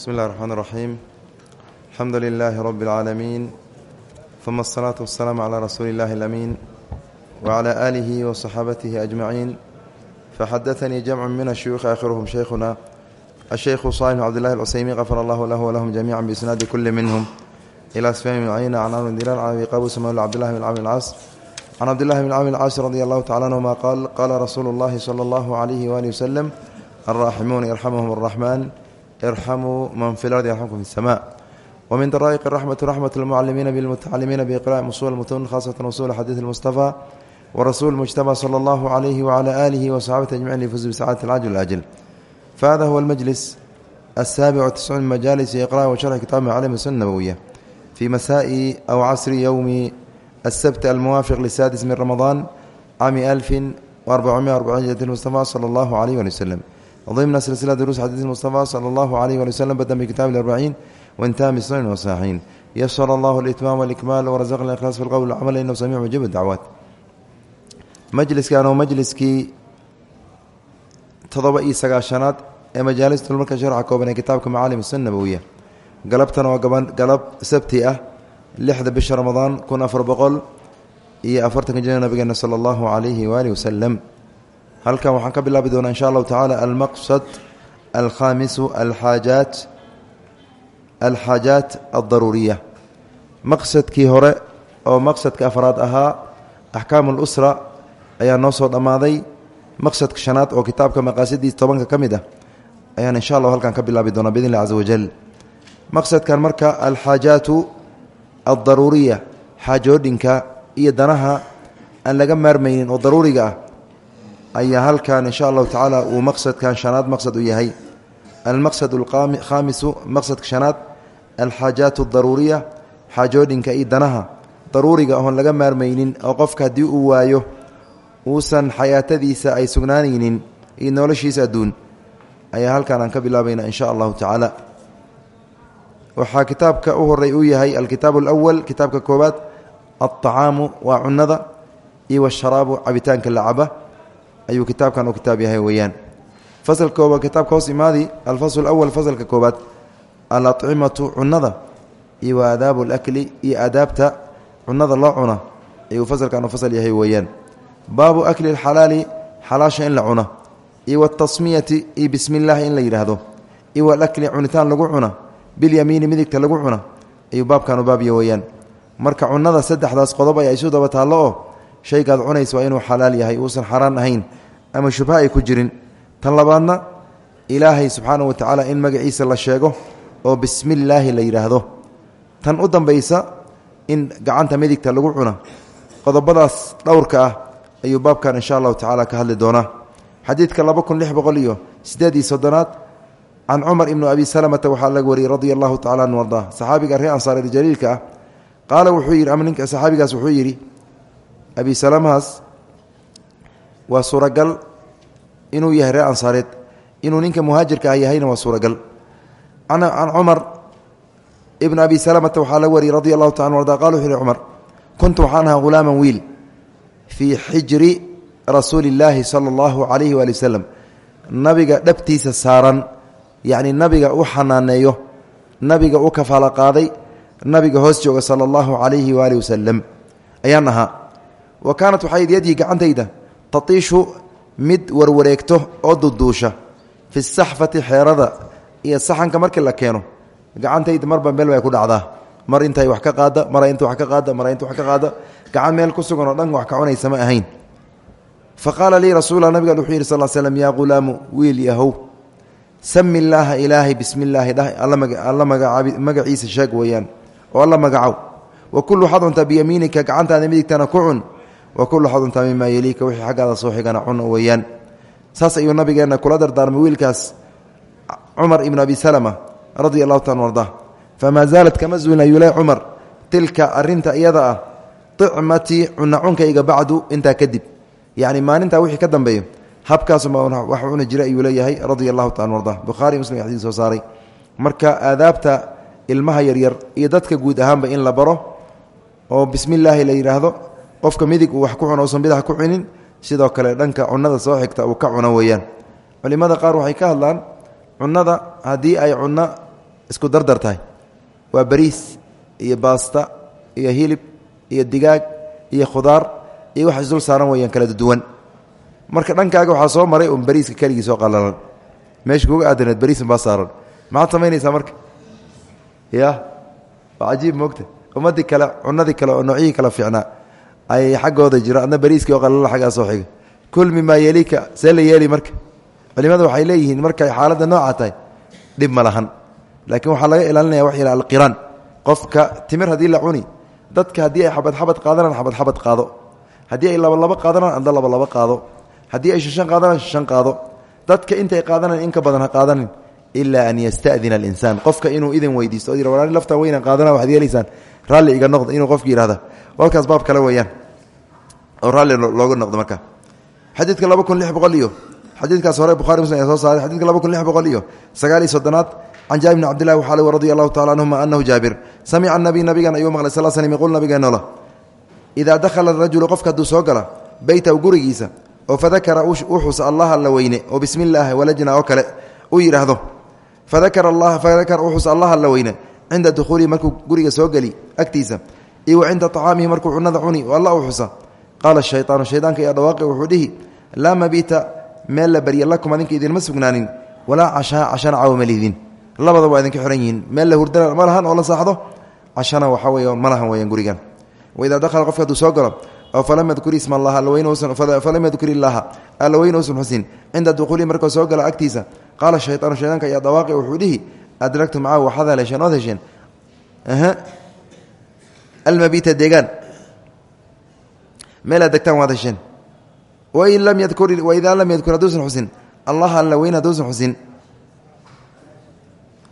bsmi اllahi الرحmn الرaxيim alxamdu لilaahi rb العaalamiin ثuma الصlaaةu والsلاam عlى rasuuli اllahi الأmiin وعlى آlihi وصaxaabatihi أجmaciin faxadaثanii jamcu min الshuyuuخi aakhiruhum shaykhuna الshaykhu صالح bn cbdillahi الcuseymiin غafar allahu lahu wlahum jamiica biisnaadi kuli minhm ilى sfyan bn cayna can amr dilan can abi qabus mawla cbdillahi bn camr اlcaas can cabdillahi bn camr اlcaas radi allahu tacala anhuma qaal qaala rasuulu اllahi slى اllahu عalayhi wali waslem alraaximuuna yarxamuhum الraxman irxamuu man fi lardi yarxamkum fi اsama wmin daraa'iq raxmati raxmat lmucalimiina bilmutacalimiina biiqraءi usul mutun khasatan usul xadiid اlmustafa warasuul mujtaba slى اllahu عalayhi wعlى alihi waصxaabati ajmacin lifuzu bisacadat alcajl اlajl fahada huwa almajlis الsaabic wtiscuun min majaalisi iqraءi wa sharxi kitaab maclim sun nabowiya fii masaa'i aw casri yowmi السبت الموافق للسادس من رمضان عام ألف وأربعمائة وأربعين جدة المصطفى صلى الله عليه وسلم ضمن سلسلة دروس حديث المصطفى صلى الله عليه وسلم بدأ بكتاب الأربعين وانتهى بسنن وصحيحين يسر الله الإتمام والإكمال ورزقنا الإخلاص في القول والعمل إنه سميع مجيب الدعوات مجلس كانوا مجلس كي تضبئي سقاشنات ee majaalista marka sharxa kooban ee kitaabka macaalim sunna nabawiya galabtana waa gaban galab sabti ah lixda bisha ramadaan kun afar boqol iyo afartanka jana nabigeena sala allahu calayhi waalihi wasalam halkan waxaan ka bilaabi doonaa insha allahu tacaala almaqsad alkhaamisu alxaajaat alxaajaat aldaruuriya maqsadkii hore oo maqsadka afraad ahaa axkaamu lusra ayaa noo soo dhammaaday. Maqsadka shanaad oo kitaabka maqaasidiis tobanka ka mid ah ayaan insha allahu halkan ka bilaabi doonaa biidn illah caza wajal maqsadkan marka alxaajaatu aldaruuriya xaajoodhinka iyo danaha aan laga maarmaynin oo daruuriga ah ayaa halkan insha allahu tacaala uu maqsadkan shanaad maqsad u yahay. Almaqsad alkhaamisu maqsadka shanaad alxaajaat aldaruuriya xaajoodhinka iyo danaha. Daruuriga oon laga maarmaynin oo qofka haddii uu waayo uusan xayaatadiisa ay sugnaanaynin iyo noloshiisa adduun ayaa halkan aan ka bilaabayna insha allahu tacaala. Waxaa kitaabka u horey uu yahay alkitaab alawal kitaabka koowaad alطacaamu waa cunada iyo washaraabu cabitaanka la caba ayuu kitaabkan u kitaab yahay weeyaan. Fasalka koobaad kitaabka hoos imaadi alfasl awal fasalka koobaad alacimatu cunada iyo wa aadaabu alakli iyo aadaabta cunada loo cuna ayuu fasalkan u fasal yahay weeyaan. Baabu akli اlxalaali xalaasha in la cuna iyo watasmiyati iyo bismi illaahi in la yidhaahdo iyo walakli cunitaan lagu cuna bilyamiini midigta lagu cuna ayuu baabkanu baabya weeyaan. Marka cunada saddexdaas qodob ay isu daba taallo oo shaygaad cunaysa waa inuu xalaal yahay uusan xaraan ahayn ama shubha ay ku jirin. Tan labaadna ilaahay subxaanahu watacaala in magaciisa la sheego oo bismillaahi la yidhaahdo tan u dambaysa in gacanta midigta lagu cuna. Qodobadaas dhowrka ah ayuu baabkan insha allahu tacaala ka hadli doonaa. Xadiidka laba kun lix boqol iyo sideed iyo soddonaad can cumar ibnu abi salamata waxaa laga wariyey radia allahu tacala an ardaa. Saxaabiga reer ansaareed jaliilka ah qaala wuxuu yidhi ama ninka abi salamahaas waa suuragal inuu yahay reer ansaareed. Inuu ninka muhaajirka ah yahayna waa suuragal. Can cumar ibnu abi salamata waxaa laga wariyey radi allahu taala an arda qala wuxuu yihi cumar kuntu waxaan ahaa hulaaman wiil fii xijri rasuuli illaahi sala allahu calayhi waali wasalam nabiga dhabtiisa saaran yacni nabiga u xanaaneeyo nabiga u kafaalo qaaday nabiga hoos jooga sala allahu calayhi waali wasalam ayaan ahaa wa kaanat waxay yadii gacantayda tatiishu mid warwareegto oo duduusha fi saxfati xeerada iyo saxanka markii la keeno gacantayda marba meel way ku dhacdaa. Mar intay wax ka qaada mara inta wax ka qaada mara inta wax ka qaada gacan meel ku sugan oo dhan wax ka cunaysa ma ahayn. Fa qaala lii rasuula nabiga wuxuu yidhi sal slm yaa ghulaamu wiil yahow sami illaaha ilaahay bismi illaahi dhah alla magaciisa sheeg weeyaan oo alla magacow wa kul waxaad cuntaa biyamiinika gacantaada midigtana ku wa kul waxaad cuntaa mimaa yeliika wixii xaggaada soo xigana cun weeyaan. Saas ayuu nabigeenna kula dardaarmay wiilkaas cumar ibnu abi salama radia allahu taala arda famaa zaalat kama zuulin ayuu le cumar tilka arinta iyada ah icmatii cuna cunkayga bacdu intaa kadib. Yacni maalintaa wixii ka dambeeyo habkaasuma wax cuni jira ayuu leeyahay radia taala arda bukhaari muslim xadiis soo saaray. Marka aadaabta ilmaha yaryar iyo dadka guud ahaanba in la baro oo bismi la yidhaahdo qofka midig uu wax ku cuno usan ku cunin sidoo kale dhanka cunada soo xigta uu ka cuno weeyaan. Culimada qaar waxay ka hadlaan cunada haddii ay cunno isku dardar tahay. Waa bariis iyo baasta iyo hilib iyo digaag iyo khudaar iyo wax isdul saaran weyaan kala duwan. Marka dhankaaga waxaa soo maray un bariiska keligii soo qalalan meesha kuga aadaneed bariisan baa saaran. Maxaad samaynaysaa marka? Ya waa cajiib moogta. Ummadii kale cunadii kale oo noocyihii kale fiicnaa ay xaggooda jiro adna bariiskii oo qalala xaggaa soo xiga kul mimaa yelika see la marka. Culimadu waxay leeyihiin markay xaaladda nooca tahay dhib laakiin waxaa laga ilaalinaya wax yidha alqiraan. Qofka timir haddii la cuni dadka haddii ay xabad xabad qaadanaan xabad xabad qaado. Haddii ay labalabo qaadanaan adna labalabo qaado. Haddii ay shishan qaadanaan shishan qaado. Dadka intay qaadanayn in ka badan ha qaadanin. Ilaa an yastadina alinsaan. Qofka inuu idin weydiisto o laftan weynan qaadana waxad yeelaysaan. Raalli iga noqdo inuu qofki yihahda walkaas baab kale weeyaan. Oo raalli looga noqdo marka. Xadiidka laba kun lix boqol iyo xadiidkaas hore bukhari muslim ayaa soo saaray xadidka laba iyo sagaal iyo soddonaad can jaabir bni cabdillahi waxaa leh radi allahu tacala canhuma anahu jaabir samica nabiy nabigan ayuu maqlay sal slm yquul nabigeenoola idaa dakhala rajulu qofka hadduu soo gala beytahu gurigiisa oo fadakara uu xusa allah alla weyne oo bismi walajna oo kale uu yidhaahdo fadakara fadakara uu xusa allah alla weyne cinda dukhuulihi markuu guriga soo geli agtiisa iyo wa cinda acaamihi markuu cunada cuni alla uu xusa. Qaala shaytaanu shaydaanka iyo dhawaaqi wuxuu dhihi laa mabiita meel la barya lakum adinka idinma sugnaanin walaa cashaa cashana cawamaliidin labada waa idinka xihan yihiin meel la hurdana ma oo la saaxdo? Cashana waxaa wey ma lahan gurigan. Waidaa dakhala qofka soo galo oo falam yadkur isma allah falam yadkur illaaha alla weyne usan xusin cinda duquulihi soo galo agtiisa. Qaala shaytaanu shaydaanka iyo dhawaaqi wuxuu dhihi adragtu macahu waxaad haleesheen ood hesheen almabiita deegaan. Meelaad degtaan waad hesheen wain lam yadkur waidaa lam yadkur hadduusan xusin allah alla weyne hadduusan xusin.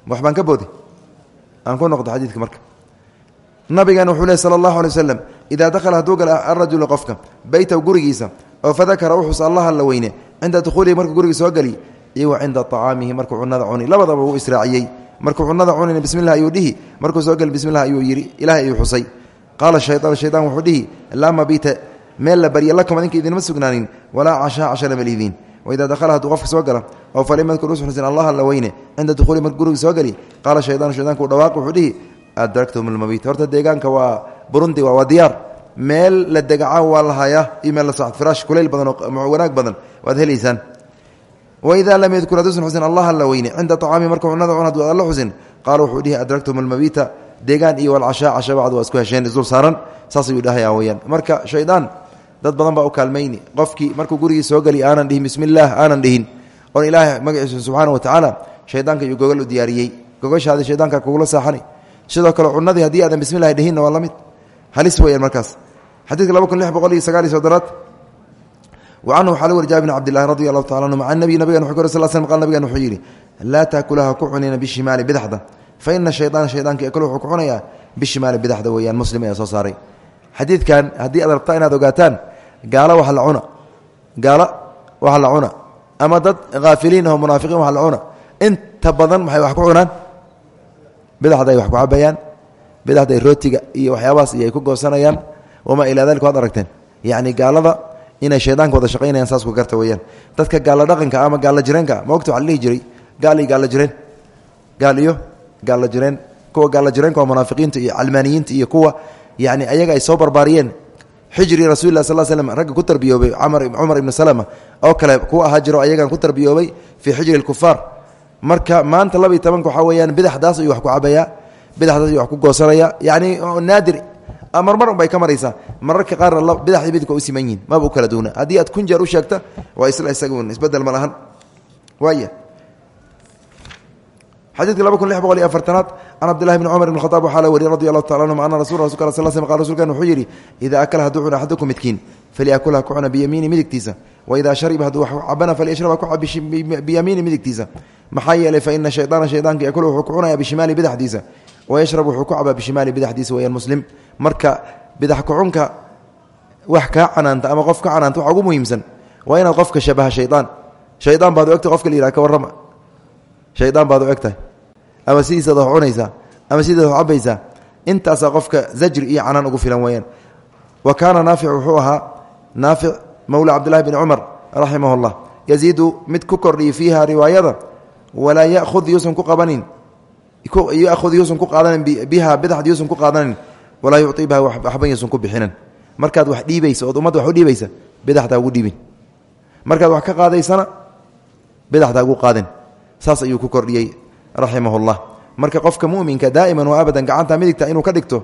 Waxbaan ka boodi. Aan ku noqdo xadiidka marka. Nabigan wuxuu leh sala allahu alay waslem idaa dakhala hadduu gala arajulu qofka beytahu gurigiisa oo fadakara u xus allah alla weyne cinda dukhuulihi markuu guriga soo geli iyo wa cinda acaamihi markuu cunada cuni. Labadaba wuu israaciyey. Markuu cunada cunina dhihi geli bismillah ayuu xusay qaala shayaan shaydaan wuxuu dhihi laa mabiita meel la barya lakum adinka idinma sugnaanin walaa cashaa cashana malidiin waidaa dakhala hadduu qofka soo gala oo falim yadkur usan xusin allah alla weyne cinda dukhuulihi markuu guriga soo geli. Qaala shaydaanu shaydaanku dhawaaq wuxuu dhihi adragtum lmabiit horta deegaanka waa burundi waa diyaar. Meel la degaca waa lahayaa iyo meel la socod firaash kulayl badan oo wanaag badan waad helaysaan. Waidaa lam yadkur hadduusan xusin allah alla weyne cinda acaami markuu cunada cun hadduu alla xusin. Qaala wuxuu dhihi adragtum almabiita deegaan iyo walcashaa casha bacd waa isku hesheen isdul saaran saas ayuu dhahaya weyaan marka shaydaan dad badan baa u kaalmayni. Qofkii markuu gurigii soo geli aanan dhihin bismi illaah aanan dhihin. Oon ilaahay magaciisa subxaana wa tacaala shaydaanka iyo gogol u diyaariyey. Gogoshaadi shaydaanka kugula saaxani. Sidoo kale cunadii haddii aadan bismillahi dhihinna waa mid. Halis weyaan markaas. Xadiidka laba kun lix boqol iyo sagaal iyo soddonaad wa canhu waxaa la wari jaabir bn cabdillahi radi allahu tacala anhu maca nabiy nabigan wuxuu ka sal slm qal nabigan wuxuu yidhi laa taakulaha ku cunina fa ina shaydaana shaydaanka yakulu wuxuu ku cunayaa bishimaali bidaxda weeyaan muslim ayaa soo saaray xadiidkan haddii aad rabtaa inaad ogaataan gaalo wax la cuna gaalo wax la cuna ama dad haafiliin aho munaafiqiin wax la cuna inta badan waxay wax ku cunaan bidaxday wax ku cabayaan bidaxday rootiga iyo waxyaabahaas iyo ay wada shaqaynayaan saas ku garta weeyaan dadka gaalla dhaqanka ama gaalla jireenka ma ogta waxa jiray gaal iyo jireen gaal gaalla jireen kuwa gaalla jireenka waa munaafiqiinta iyo calmaaniyiinta iyo kuwa yacni ayaga ay soo barbaariyeen. Xijri rasuuli lah sal slm ragga ku tarbiyoobay cumar ibni salama oo kale kuwa ahaa jiro ayagan ku tarbiyoobay fii xijri lkufaar marka maanta laba iyo tobanka waxaa weeyaan bidaxdaas ayuu wax ku cabayaa bidaxdaas ayuu wax ku goosanaya yacni naadir marmar un bay ka maraysaa. Mararka qaarna bidaxdii bidka u siman yihiin maba u kala duuna haddii aad kun jeer u sheegta waa isla isagun isbeddel ma lahan. Waaya xadiidka laba kun lix boqol iyo afartanaad can cabdillahi bni cumar ibn khataab waxaa la wariyey radi allahu tacala anhum ana rasul rasulka sal slam qal rsulkan wuxuu yidhi idaa akala hadduu cuna axadukum midkiin falyakulha ku cuna biyamiini midigtiisa waidaa shariba hadduu wax cabana falyashraba ku cab biyamiini midigtiisa. Maxaa yeelay fa ina shaydaana shaydaanka yakulu wuxuu ku cunaya bishimaali bidaxdiisa wayashrab wuxuu ku cabaa bishimaali bidaxdiisa weyaan muslim. Marka bidax kucunka wax kaa canaanta ama qof ka canaanta waxa ugu muhiimsan waa inaad qofka shabaha shaydaan shaydaan baad egtahay qofka la yidhaha ka warrama shaydaan baad u eg tahay ama sidiisaad wax cunaysaa ama sidiisaad wax cabaysaa intaasaa qofka zajri iyo ugu filan weeyaan. Wa kaana naafic wuxuu ahaa naafic mowla cabdillahi bni cumar raximah mid ku kordhiya fiiha riwaayada walaa ya'hud yuusan ku qabanin. Yaud yuusan ku qaadanin biha bidaxda yuusan ku qaadanin. Walaa yucii biha waxban yuusan ku bixinan. Markaad wax dhiibaysa ood ummadda wax u dhiibaysa bidaxdaa ugu dhiibin. Markaad wax ka qaadaysana bidaxdaa ugu qaadin saas ayuu ku kordhiyey raximahullah marka qofka muminka daa'iman wa abadan gacanta midigta inuu ka dhigto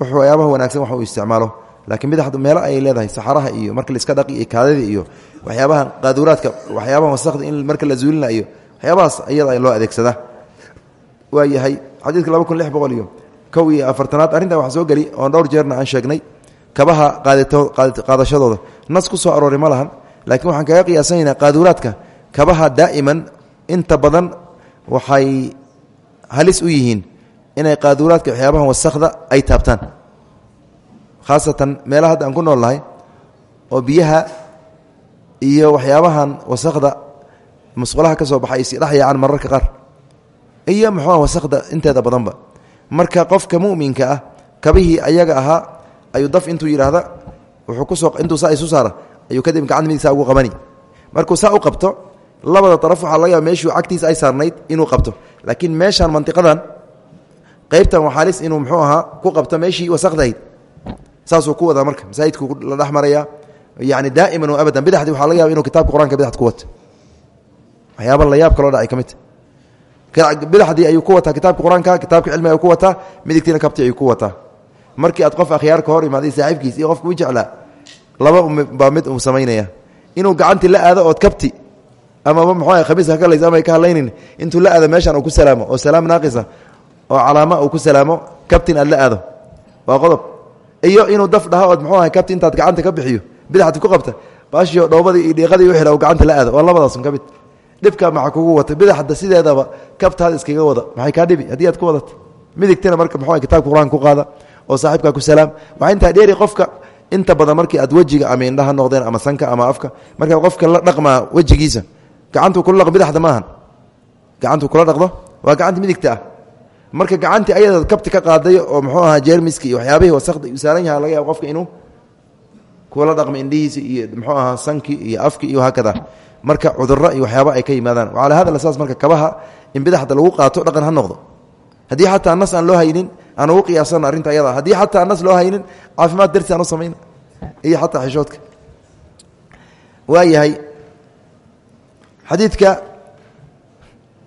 waxyaabaha wanaagsan wax uu isticmaalo. Laakiin bidaxdu meelo ayay leedahay saxaraha iyo marka laiska dhaqi iyo kaadada iyo waxyaabaha qaaduraadka waxyaabaha wasakda in marka la zuulina iyo waxyaabahaas iyada loo adeegsadaa waa yahay xadiidka laba kun lix boqol iyo kow iyo afartanaad arrintan wax soo geli oon dhowr jeerna aan sheegnay. Kabaha qaadashadooda. Nas ku soo arooray ma lahan laakiin waxaan kaga qiyaasanaynaa qaaduraadka kabaha daa'iman inta badan waxay halis u yihiin inay qaaduraadka waxyaabaha wasakda ay taabtaan. Khaasatan meelaha hadda aan ku nool nahay oo biyaha iyo waxyaabahan wasakda musqulaha ka soo baxay isi dhex yaacaan mararka qaar. Iyo muxuuha wasakda inteeda badanba. Marka qofka mu'minka ah kabihii ayaga ahaa ayuu daf intuu yidhaahda wuxuu ku soo intuu saa isu saara ayuu kadib gacanta midig saa ugu qabani. Markuu saa u qabto labada daraf waxaa laga yaaba meeshuu cagtiisa ay saarnayd inuu qabto. Laakiin meeshaan mantiqadan qaybtan waxaalis inuu muxuu ahaa ku qabto meeshii wasakdahayd saasuu ku wadaa marka. Masaajidku la dhex maraya yani daa'iman wa abadan. Bidaxdi waxa laga yaba inuu kitaabka qur'aanka bidaxd ku wato. Waxyaaba la yaab kaloo dhacay ka midta bidaxdii ayuu ku wataa kitaabka qur'aanka kitaabka cilmiga ayuu ku wataa midigtiina kabti ayuu ku wataa. Markii aad qof akhyaarka hor imaaday saaxiibkiis iyo qofka u jeclaa. Laba baa mid uu samaynaya inuu gacantii la aado ood kabti amaba muxuu khamiis ha kalaysa ama ay ka hadlaynin. Intuu la aado meeshan uu ku salaamo oo salaam naaqisa oo calaama uu ku salaamo kabtin aad aado. Waa qodob. Iyo inuu daf dhaho ood muxuu ahay kabti gacanta ka bixiyo bidaxdi ku qabta baashiyo dhoobadii iyo dhiiqadii u xila gacanta la aado. Waa labadaasun ka mid. Dhibka maxa kugu wata bidaxda sideedaba kabtaada iskaga wada. Maxay kaa dhibi? Haddii aad ku wadato. Midigtana marka muxuu kitabka qur'aanka ku qaada oo saaxiibkaa ku salaam. Waxaa intaa dheeri qofka inta badan markii aad wejiga ama indhaha noqdeen ama sanka ama afka markaad qofka la dhaqmaa wejigiisa gacantuu kula dhaqo bidaxda maahan. Gacantuu kula dhaqdo? Waa gacanta midigta ah. Marka gacantii ayada kabti ka qaaday oo muxuu ahaa jeermiski iyo waxyaabihii wasakda uu saaran yaha laga yaaba qofka inuu kula dhaqmo indhihiisa iyo muxuu ahaa sankii iyo afki iyo haakada marka cuduro iyo waxyaaba ay ka yimaadaan. Calaa hada saas marka kabaha in bidaxda lagu qaato dhaqan ha noqdo. Haddii xataa nas aan loo haynin aan ugu qiyaasano arrinta ayada. Haddii xataa nas loo haynin caafimaad darti aan u samayna iyo xataa xishoodka. Waa yahay xadiidka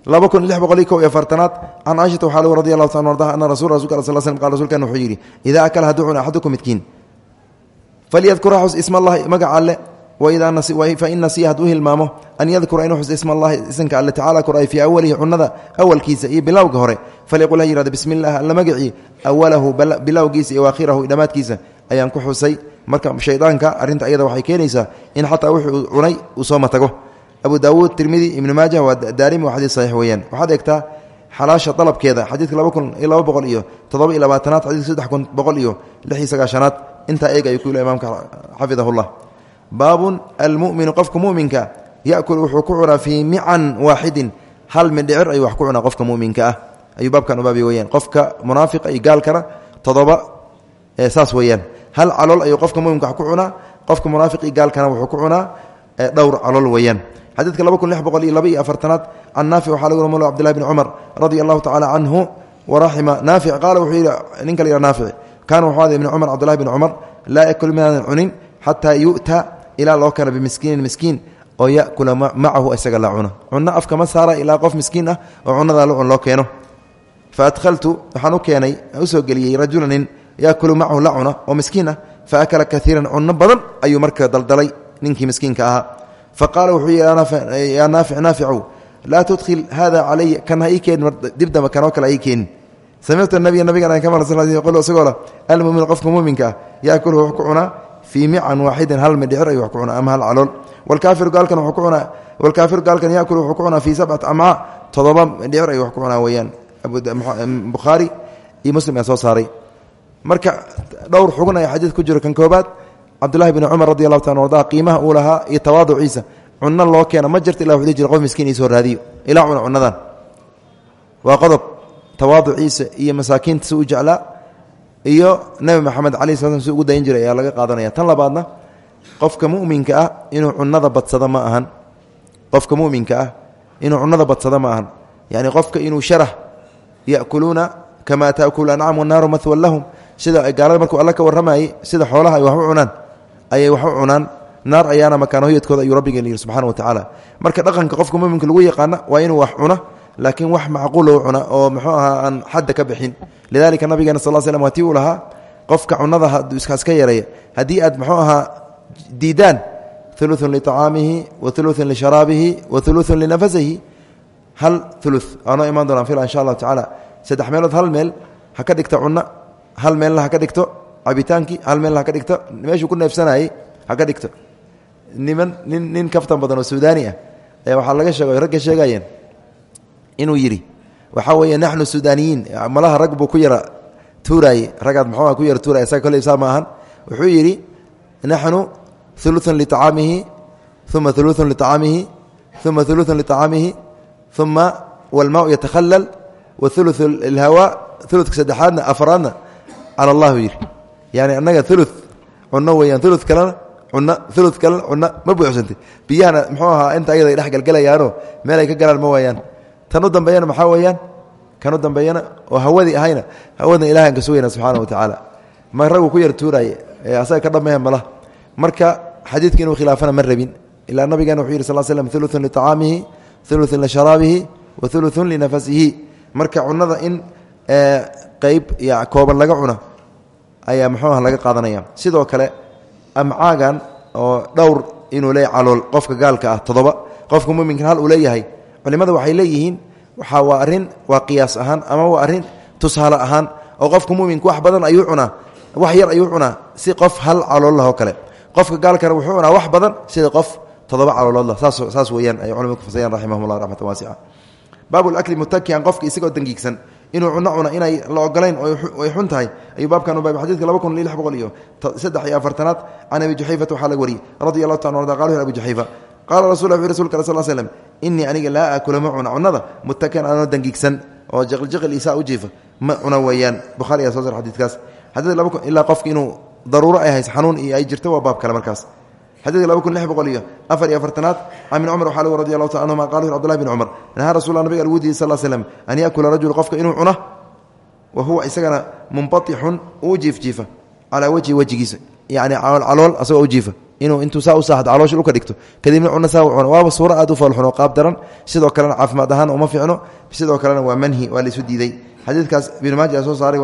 laba kun lix boqol iyo kow iyo afartanaad can caaishata waxaa lagu radi allahu ta ardaha ana rasul rasulka sal slm qal rsulkan wuxuu yidhi idaa akala hadduu cuna axadukum midkiin falyadkur xus isma allahi magaca alle fain nasiya hadduu hilmaamo an yadkura inuu xus isma allahi isanka alle tacala koray fii awalihi cunada awalkiisa iyo bilowga hore falyaqul ha yihahdo bismi illah alla magacii awalahu bilowgiisa iyo aakhirahu dhammaadkiisa ayaan ku xusay. Marka shaydaanka arrinta ayada waxay keenaysaa in xataa wuxuu cunay uu soo matago abu daawuud tirmidi ibnu maaja waa daarimi waa xadiis saxiix weeyaan. Waxaad eegtaa xalaasha dalabkeeda xadiidka laba kun iyo laba iyo toddoba iyo labaatanaad xadiidka saddex kun boqol iyo lix sagaashanaad intaa eeg ayuu ku yila imaamka xafidahullah. Baabun almuminu qofka muminka yakul wuxuu ku cunaa fii mican waaxidin hal midhicir ayuu wax ku cunaa qofka muminka ah. Ayuu baabkan ubaabi weyaan qofka munaafiqa iyo gaalkana toddoba saas weeyaan. Hal calool ayuu qofka muminka wax ku cunaa qofka munaafiq iyo gaalkana wuxuu ku cunaa dhowr calool weeyaan xadiidka laba kun lix boqol iyo laba iyo afartanaad can naafic waxaa lagu mawla cbdillahi bni cumar radia allahu tacala canhu waraxima naafic qaala wuxuu yidhi ninka la yidhaha naafic kaana wuxuu aday ibni cumar cbdillahi bni cumar laa yakul minaadan cunin xataa yu'ta ilaa loo keena bimiskiinin miskiin oo yakula macahu isaga la cuno cunno afkama saara ilaa qof miskiin ah oo cunadaa lucun loo keeno. Fa adhaltu waxaan u keenay u soo geliyey rajula nin yakulu macahu la cuna oo miskiin ah fa akala kaiiran cunno badan ayuu marka daldalay ninkii miskiinka ahaa fa qaala wuxuu yidhi yaa naafic naaficow laa tudkhil hada calaya kan ha ii keenin dibdamba kanoo kale ha ii keenin samictu nabiya nabigan aan ka maqla sal qol isagoo leh almumin qofka muuminka ah yaakulu wuxuu ku cunaa fii mican waaxidin hal midhicir ayuu wax ku cunaa ama hal calool walkaafiru gaalkan wuxuu ku cunaa walkaafiru gaalkan yaakulu wuxuu ku cunaa fii marka dhowr xugun ayaa xadiid ku jiro kan koobaad cabdullahi bni cumar radi allahu taala arda qiimaha uu lahaa iyo tawaaduciisa. Cunno loo keena ma jirta ila jira qof miskiin iisoo raadiyo. Ilaa cuna cunadan waa qodob tawaaduciisa iyo masaakiinta si u iyo nebi maxamed calayi sla si ugu dayin jiray laga qaadanaya. Tan labaadna qofka muminka ah inuu cunada badsado ma ahan. Qofka muminka ah inuu cunada badsado ma ahan. Yacni qofka inuu sharah ya'kuluuna kamaa taakulu ancam wannaaru mahwan lahum. Sida gaalada markuu alla ka warramayey sida xoolaha ay wax u cunaan ayay wax u cunaan. Naar ayaana makaanohoyadkooda ayuu rabbigeen yihi subxana wa tacaala marka dhaqanka qofka muminka lagu yaqaana waa inuu wax cuna laakiin wax macquul u cuna oo muxuu ahaa aan xadda ka bixin. Lidalika nabigeena sal slm waa tii uu lahaa qofka cunada iskaska yareeya. Haddii aad muxuu ahaa diidaan uluun liطacaamihi wa uluun lisharaabihi wa uluun linafasihi hal ulu aanoo imaan doonaan fila insha allahu tacaala saddex meelood hal meel ha ka dhigto cunno hal meelna ha cabitaankii hal meelna ha ka dhigto meeshuu ku neefsanayey ha ka dhigto niman nin nin kaftan badan oo suudaani ah ayaa waxaa laga sheego ragga sheegayeen inuu yidhi waxaa weeye naxnu sudaaniyiin malaha rag buu ku yara tuuraaye ragaad muxuuha ku yara tuuraya isaga kolley saa ma ahan wuxuu yidhi naxnu uluثun liطacaamihi uma uluثun liطacaamihi uma uluثun liطacaamihi uma walmaau yatakhalal wa uluث اlhawaa uludka saddexaadna afraadna cala allah buu yidhi yani anaga ulu cuno weyaan ulu kalena cuno ulu kalena cuno ma buuxsantay biyahana mxuu ahaa inta ayada dhex galgelayaanoo meel ay ka galaan ma waayaan tanu dambeeyana maxaa weeyaan? Kanu dambeeyana oo hawadii ahayna hawadan ilahan ka sugayna subxaana wa tacaala. Ma raggu ku yar tuuraaye asaga ka dhammeeya mala. Marka xadiidka khilaafana ma rabin. Ilaa nabigeena wuxuu yidhi sal slm ulun liطacaamihi ulun lisharaabihi wa ulun linafasihi marka cunada in qeyb kooban laga cuna ayaa muxuuah laga qaadanaya. Sidoo kale amcaagan oo dhowr inuu leeyahy calool qofka gaalka ah toddoba qofka muminkan hal uu leeyahay culimada waxay leeyihiin waxaa waa arrin waa qiyaas ahaan ama waa arrin tusaale ahaan oo qofka muminka wax badan ayuu cunaa wax yar ayuu cunaa si qof hal calool lahoo kale. Qofka gaalkana wuxuu cunaa wax badan sida qof toddoba caloolood lah saas weeyaan ay culimadu kufasayaan raximahumullah raxmatan waasica baabu lakli mutakian qofka isagoo dangiigsan inuu cuno cuna inay la ogolayn ay xun tahay. Ayuu baabkan ubaabay xadidka laba kun iyo lix boqol iyo saddex iyo afartanaad can abi juxayfata waxaa laga wariyey. Radi allahu taala arda qala abu juxayfa qaala rasul wu rasulka sal slm inii aniga laa aakula ma cuna cunada mutakian anoo dangiigsan. Oo jiqiljiqil isaa u jiifa ma cuna weeyaan. Bukhari ayaa soo sar xadiidkaas. Kun ilaa qofka inuu daruuro ay hays xanuun iyo ay jirto waa baab kale markaas xadidka laba kun lix boqol iyo afar iyo afartanaad can bin cumar waxaa lagu radi allahu taala anhuma qala cbdullahi bin cumar nahaa rasul nabiga algu diiday sal slm an yaakula rajul qofka inuu cuno wa huwa isagana munbatixun uu jiifjiifa calaa wejhi wejigiisa yani calool asagoo u jiifa inuu intuu saa u saaxdo caloosha dhulka dhigto kadibna cuna saa u cuno waaba suuro aad u falxun oo qaab daran sidoo kalena caafimaad ahaan uma fiicno sidoo kalena waa manhi waa laisu diiday xadiidkaas ibnu maaja soo saaray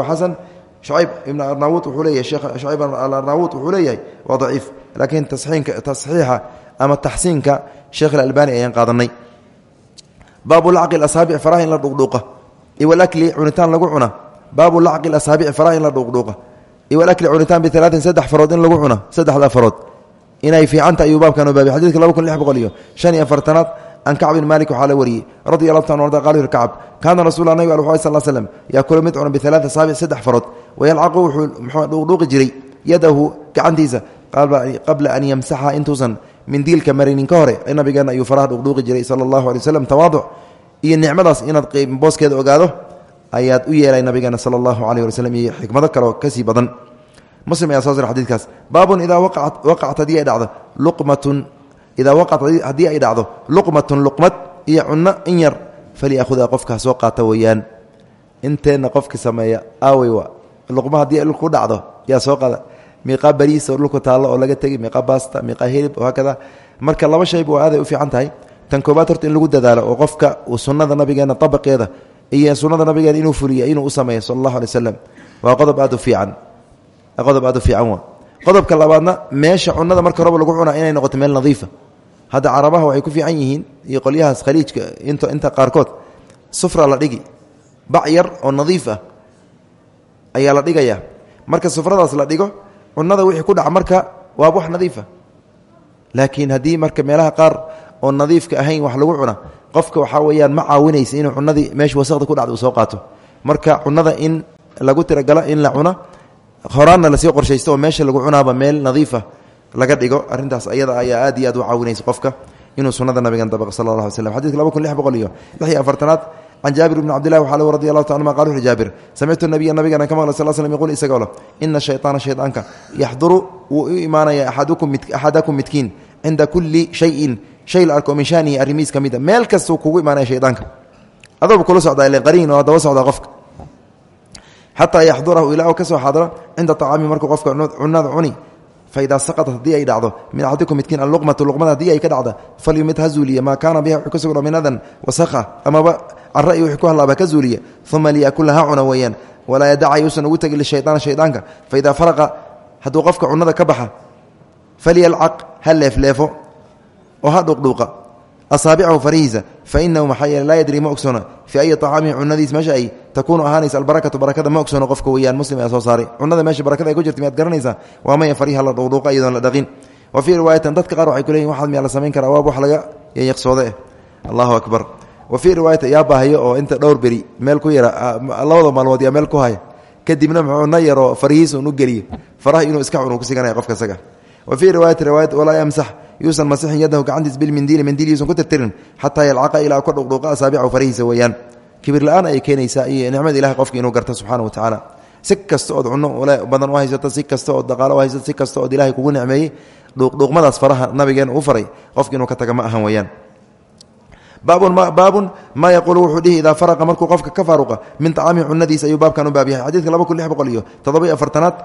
shucayb ibn arnaawud wuxuu leeyahay sheekh shucayb alarnaawud wuxuu leeyahay waa daciif laakiin tasxiinka tasxiixa ama taxsiinka sheekh alalbani ayaan qaadanay. Baabu lacqi asaabic faraha in la dhuqdhuuqa iwalakli cunitaan lagu cuna. Baabu lacqi asaabici faraha in la dhuuqdhuuqa iwalakli cunitaan bialaatin saddex farood in lagu cuna saddexda farood. Inay fiicanta ayuu baabkan iyo afartanaad can kacb bin malik waxaa la wariyey radi allahu ta qal kacb kaana rasul nabig al sal slm yaakulu mid cuna bialaati asaabic saddex farood wayalcaqu wuxuu mxuu dhuuqdhuuqi jiray yadahu gacantiisa qabla an yamsaxa intuusan mindiilka marinin ka hore. Nabigeena ayuu faraha dhuuqdhuuqi jiray sala allahu alay waslem tawaaduc. Iyo nicmadaas inaad booskeeda ogaado ayaad u yeelay nabigeena sala allahu alayh waslm iyo xikmado badan. Muslim ayaa soo sar xadidkaas baabun idaa waqacat haddii ay luqmatun idaa waqacat haddii ay dhacdo luqmatun luqmad iyo cunno in yar falyahudaa qofkaa soo qaata weeyaan inteenna qofki sameeya aawey wa luqma haddii dhulku dhacdo yaa soo qaada miiqaa bariis oo dhulka taallo oo laga tegay miiqa baasta miiqa hilib marka laba shayba waa aaday u fiican tahay tan koobaad horta in lagu dadaalo oo qofka sunnada nabigeena abaqeeda iyo sunnada nabigeena inuu fuliya inuu u sameeyo sala allahu alay waslem waa qodob fiican qodob aad fiican qodobka labaadna meesha cunada marka horeba lagu cunaa inay noqoto meel nadiifa hadda carabaha waxay ku fiican yihiin iyo qolyahaas khaliijka int inta qaarkood. Sufra la dhigi bac oo nadiif ah ayaa la dhigayaa. Marka sufradaas la dhigo cunada wixii ku dhaca marka waaba wax nadiifa laakiin haddii marka meelaha qaar oo nadiifka ahayn wax lagu cuna qofka waxaa weeyaan ma caawinaysa inuu cunadii meesha wasaqda ku dhacda soo qaato. Marka cunada in lagu tiragalo in la cuna horaanna la sii qorshaysto oo meesha lagu cunaaba meel nadiifa laga dhigo arintaas ayada ayaa aad iyo aad u caawinaysa qofka inuu sunada nabigan dabaqo sal la slm xadidka laba kun lix boqol iyo lix iyo afartanaad can jaabir bni cabdillahi waxaa lgu radi allahu ta anuma qala wuxu jaabir samictu nabiya nabigana ka maqla sal slm yquul isagoo leh ina shayطaana shayطaanka yaxduru wuu u imaanaya axadakum midkiin cinda kulli shayin. Shay la arko min shanihi arrimiis ka mida meel kastuu kugu imaanaya shaydaanka adooba kula socdaa ilen qariin oo daba socdaa xataa yaxdurahu ilaa ka soo xaadro cinda acaami markuu qofka cunada cuni faidaa saqatat haddii ay dhacdo min axadikum midkiin alluqmatu luqmada haddii ay ka dhacda falyumid ha zuuliya maa kaana biha wuxuu ka sugno min adan wasakha amaba cara iyo wixii ku hadlaaba ka zuuliya uma liyakula ha cuna weeyaan walaa yadaca yuusan ugu tegin lishayطaana shaydaanka faidaa faraqa hadduu qofka cunada ka baxa falyalcaq ha leefleefo oo ha dhuuqdhuuqa asaabicahu farihiisa fainahu maxaa takuunu ahaanaysa albarakatu barakada ma ogsoona qofka weyaan muslim ee soo saaray. Cunada meesha barakada ay ku jirta miyaad garanaysaa? Waa maya fariha la dhuuqdhuuqa iyadoon la dhaqin. Wa fii riwaayatin dadka qaar waxay ku leeyihiin waxaad miyaa la samayn karaa? Waab wax laga yayaqsoode eh allahu akbar. Wa fii riwaayati yaa baahayo oo inta dhowr beri meel ku yara labada maalmood yaa meel ku haya. Kadibna muxuu na yaroo farihiisa un u geliyo. Faraha inuu iska cunu ku siganaya qofka isaga. Wa fii riwaayati riwaayat walaa yamsax yuusan masixin dhuqdhuuqa kibir la'aan ayay keenaysaa iyo nicmada ilahay qofki inuu garto subxana wa tacaala si kasta ood cunno badan u haysato si kasta ood dhaqaalo u haysato si kasta ood ilahay kugu nicmeeyey dhuuqdhuuqmadaas faraha nabigeena u faray qofki inuu ka taga ma ahan weeyaan. Baabun maa yaquulu wuxuu dhihi idaa faraqa markuu qofka ka faaruqa min tacaamihi cunadiisa ayuu baabkan u baab yahay. Xadiidka laba kun lix boqol iyo toddoba-iyo afartanaad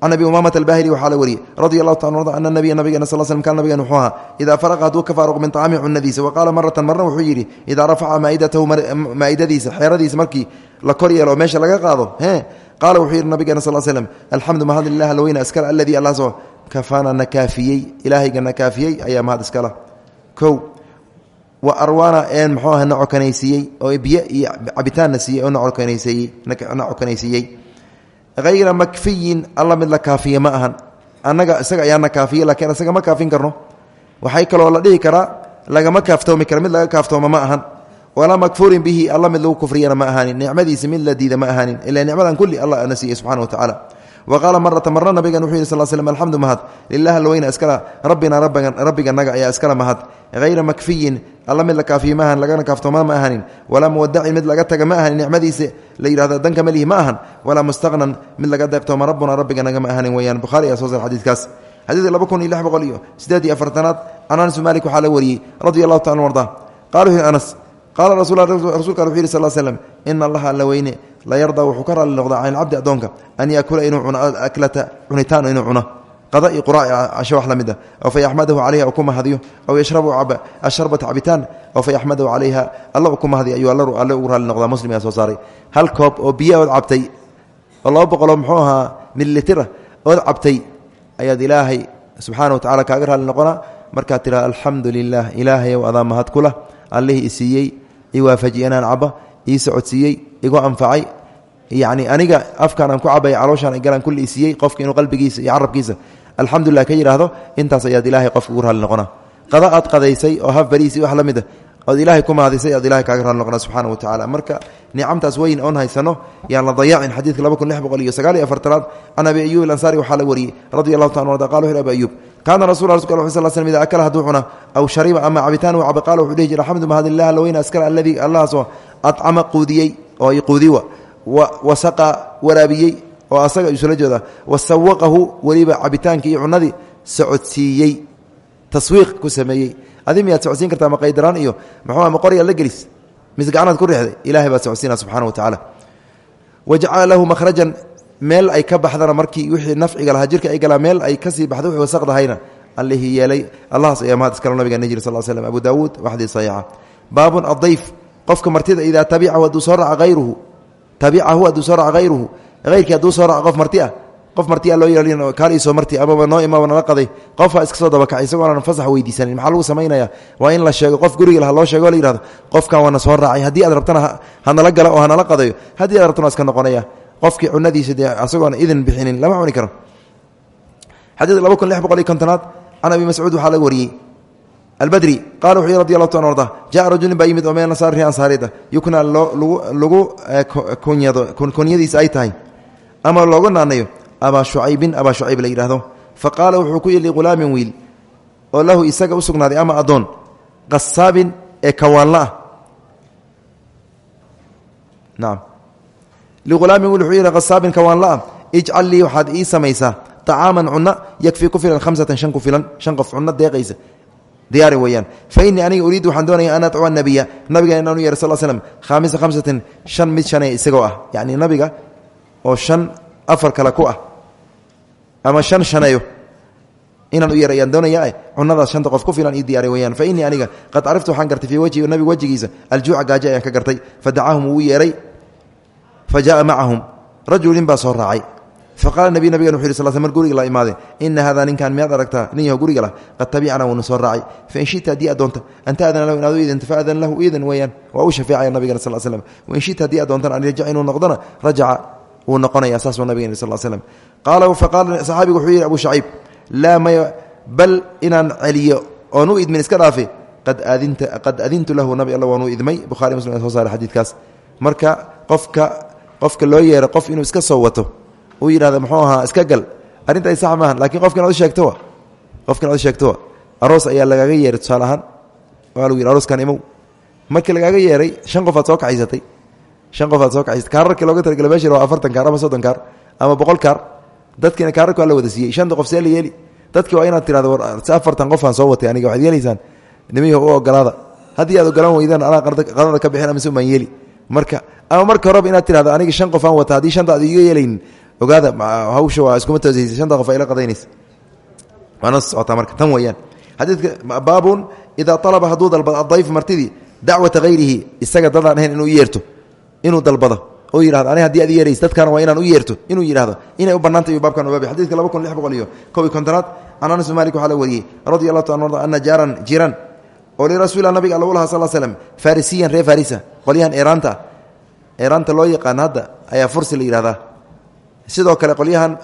can abi umaamata albahili waxaa la wariyey radi allahu taala arda ana nabiya nabigeena sal slm kaan nabigen wuxuu ahaa idaa faraqa hadduu ka faaruqo min tacaamihi cunadiisa wa qaala maratan marna wuxuu yidhi idaa rafaca maa'idatahu maa'idadiisa xeeradiisa markii la kor yeelo oo meesha laga qaado e qaala wuxuu yidhi nabigeena sal slm alxamdu mahad lilah alweyna iskale aladii allaasoo kafaana na kaafiyey ilaahayga na kaafiyey ayaa mahad iskala kow wa arwaana een muxuu aha na cokanaysiiyey oo biyo iyo cabitaanna siiyey oo hayra makfiyin alla mid la kaafiye ma ahan annaga isaga ayaana kaafiye laakiin isaga ma kaafin karno waxay kaloo la dhihi karaa lagama kaaftoomi kara mid laga kaaftooma ma ahan walaa makfuurin bihi alla mid lagu kufriyana ma ahaanin nicmadiisi mid la diida ma ahaanin ila nicmadan kulli allah na siiyey subxana wa wa qaala marata marna nabigan wuxuu yihi sal slm alxamdu mahad lilah alweyna iskala rabbina rabbiganaga ayaa iskala mahad hayra makfiyin alla mid la kaafiye lagana kaaftooma ma ahanin walaa muwadacin mid laga taga ma ahanin la yidhahdo danka malihi ma ahan walaa mustaqnan mid laga deeqtooma rabbuna rabbiganaga ma ahanin weyaan buhari ayaa soo sar xadiidkaas xadiidka laba kun iyo lix boqol iyo anas malik waxaa la wariyey taala arda wuxu anas qaala rasuulka wuxu yidhi sal slm ina allaha alla la yardaa wuxuu ka raalli noqdaa can ilcabdi addoonka an yaakula inuu cuno aklata cunitaan inuu cuno. Qada iyo quraac casho wax la mid ah. Aw fa yaxmadahu calayha u ku mahadiyo. Aw yashrabu caba asharbata cabitaan. Aw fa yaxmadahu calayha alla u ku mahadiyo ayuu alle ugu raalli noqdaa muslim yaa soo saaray. Hal koob oo biya ood cabtay oo laba boqoloo muxuu ahaa mililitira ood cabtay ayaad ilaahay subxaana wa tacala kaaga raalli noqonaa. Markaad tidhaha alxamdu yacni aniga afkaan aan ku cabay calooshaan galaan kulli isiiyey qofka inuu qalbigiisa iyo carabkiisa alxamdulilah ka yidhaahdo intaas ayaad ilaahay qofka ugu raalli noqonaa. Qada aad qadaysay oo haf bariisi wax la mid a ood ilaahay ku mahadisay aad ilahay kaaga raalli noqonaa subxana wa tacala marka nicamtaas weyn oon haysano yaan la dayacin. Xadiidka laba kun lix boqol iyo sagaal iyo afartanaad can abi ayub alansaari waxaa la wariyey radi allahu taala arda qala wuxu abi ayub kaana rasul al sal slm ida akala hadduu cuna aw shariba ama cabitaan u caba qaala wuxuu dhihi jira alxamdu wasaqa waraabiyey oo asaga isula jeeda wasawaqahu weliba cabitaanki iyo cunadii socodsiiyey taswiiq ku sameeyey. Adi miyaad socodsiin kartaa maqaydaraan iyo muxuu ma qoryaad la gelis. Mise gacanaad ku rixday ilahay baad socodsiina subxana wa tacaala. Wajacala lahu makhrajan meel ay ka baxdana markii wixii nafciga lahaa jirka ay galaa meel ay ka sii baxda wixii wasaqdahayna allihii yeelay. Allahaas ayaa mahad iskale nabiga nijri sal slm abu daawuud waxdii saxiixa. Baabun addayf qofka martida idaa tabicahu hadduu soo raca hayruhu tabicahu hadduu soo raca hayruhu hayrkii hadduu soo raca qof marti ah. A loo yeelin kaal iisoo marti amaba noo imaba nala qaday. Qofaa iska soo dabakacay isagoonan fasax weydiisanin. Maxaa lagu samaynaya? Waa in la sheego qof guriga laha loo sheego la yihahdo qofkan waana soo raacay haddii aad rabtana hanala gala oo hanala qadayo haddii aad rabtana iska noqonaya. Qofkii cunadiisa dee idin bixinin lama cuni karo. Xadiid laba kun lix boqol iyo kontonaad can abi mascuud waxaa laga wariyey albadri qala wuxuu radi allahu ta arda jaءa rajulin baa yimid oo meel nasaari ansaarida yukna lagu kunyado kunyadiisa ay tahay. Ama looga naanayo abaa shucaybin abaa shucayb la yidhahdo fa qaala wuxuu ku yidhi hulaamin wiil oo lahu isaga u sugnaaday ama addoon qasaabin ee kawaanla ah. Nacam lighulaamin wiil wuxuu yidhi qasaabin kawaanla ah ijcal lii waxaad ii samaysaa طacaaman cunno yakfii ku filan hamsatan shan qof cunno deeqaysa diyaari weeyaan. Fa innii aniga uriidu waxaan doonaya an adcuwa nabiya. Nabiga inaan u yeeray sal slm khaamisa khamsatin shan mid shanay isagoo ah. Yacni nabiga oo shan afar kale ku ah. Ama shan shaneeyo inaan u yeer ayaan doonaya cunadaas shanta qof ku filan ii diyaari weyaan fa aniga qad cariftu waxaan gartay fii wajhi nabiga wejigiisa aljuuca gaajo ka gartay. Fa wuu yeeray. Fa jaaa macahum raacay faqala nabi nabigan wuxu yih sl sl mar guriga la imaade. Ina hada ninkan miyaad aragtaa? Nin yaho guriga lah qad tabicana wuuna soo raacay. Fain shita haddii aad doonta an taadana lahu inaad u idinta faadan lahu iidan weeyaan. Waa u shafeecaya nabigana sal slm wain shita haddii aad doontan an yarjac inuu noqdona rajaca wuu noqonaya saasuu nabigan sal slm qaala faqaala saxaabigu wuxuu yidhi abu shaciib laa maya bal inaan celiyo oon u idmin iska dhaafe qad adintu lahu nabi alla waanuu idmay. Buhari muslim soo saare xadiidkaas. Marka qofka qofka loo yeero qof inuu iska soo wato uu yidhahdo muxuu ahaa iska gal arrinta ay sax maahan lakiin qofka inaad u sheegto qofka inaad u sheegto wa? Aroos ayaa lagaaga yeeray tusaale ahaan. Yidhi arooskan imow. Markii lagaaga yeeray shan qof aad soo kaxaysatay shan qof aad soo kaxaysatay kaararkii looga talagala meeshir waa afartan kaar ama soddon kaar ama boqol kaar dadkiina kaararka waa la wada siiyey. Shanta qof see la yeeli. Dadki waa inaad tirahdo war si afartan qofaan soo watay aniga waxaad yeelaysaan nimihi u ogolaada. Haddii aad ogolaan weydaan anaa qadada ka bixin ama se umaan yeeli. Marka ama marka horeba inaad tirahdo aniga shan qof aan wata haddii shanta aad iga yeelaynin ogaada hawsha waa iskuma toosaysa shanta qof ayla qadaynaysa waana socotaa marka tan weeyaan. Xadiidka baabun idaa alaba hadduu dalbado adayf martidii dacwata hayrihi isaga dadaan ahayn inuu yeerto inuu dalbado. Oo yihahdo ani haddii ad yeerays dadkaana waa inaan u yeerto. Inuu yidhahdo inay u bannaantay iyuu baabkan ubaabi. Xadidka laba kun lix boqol iyo kob iyo kontonaad can anas malik waxaa la wariyey radi allahu taala arda ana jaaran jiran oo lirasuulillah nabiga alla u lahaa sal slm farisiyan reer farisa qolyahan eeraanta ah eeraanta loo yaqaan hadda ayaa fursi la yihahdaa sidoo kale qolyahan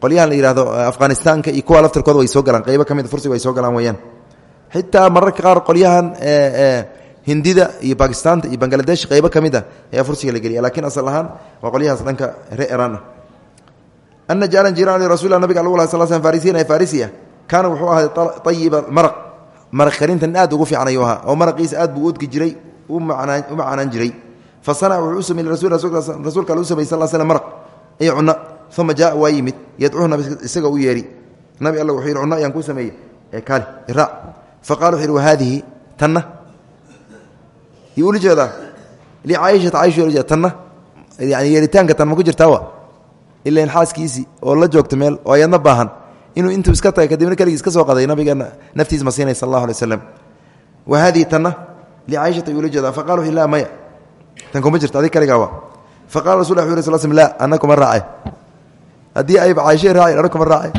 qolyahan la yihahdo afghanistaanka iyo kuwa laftirkooda way soo galaan qeybo ka mid fursiga way soo galaan weyaan xitaa mararka qaar qolyahan hindida iyo bakistaanta iyo bangladesh qeybo ka mid ah ayaa fursiga la geliya lakiin asal ahaan waa qolyahaas dhanka reer eraan ah. Ana jaalan jiraan lirasulilah nabiga algu lah sal slam farisiyan ee farisiya kaana wuxuu ahay ayiba maraq maraq karintan aad ugu fiican ayuu ahaa oo maraqiisa aad buu udki jiray u macaanaan jiray. Fa sanaca wuxuu u sameeyey rasuulka al u samey sal slm maraq iyo cunno uma jaa waa yimid yadcuhu nabi isaga u yeeri. Nabi alla wuxuu yidhi cunno ayaan kuu ee kaali iraac fa qala wuxu tanna. Yuu ula jeedaa licaayishata caisha ula jeeda tanna. Yani yeeritaanka tan ma ku jirtaawa ilan xaaskiisii oo la joogta meel oo ayadna baahan inuu intuu iska tagay kadibna keligii iska soo qaday nabigeena naftiis ma siinay sal allahu alay wa haadihi tanna licaayishata yuu ula jeedaa. Fa qala maya. Tan kuma jirto adig kaligawa fa qala rasul ll sl sl laa anna kuma raace haddii ayba caaishay raaceen anna kuma raace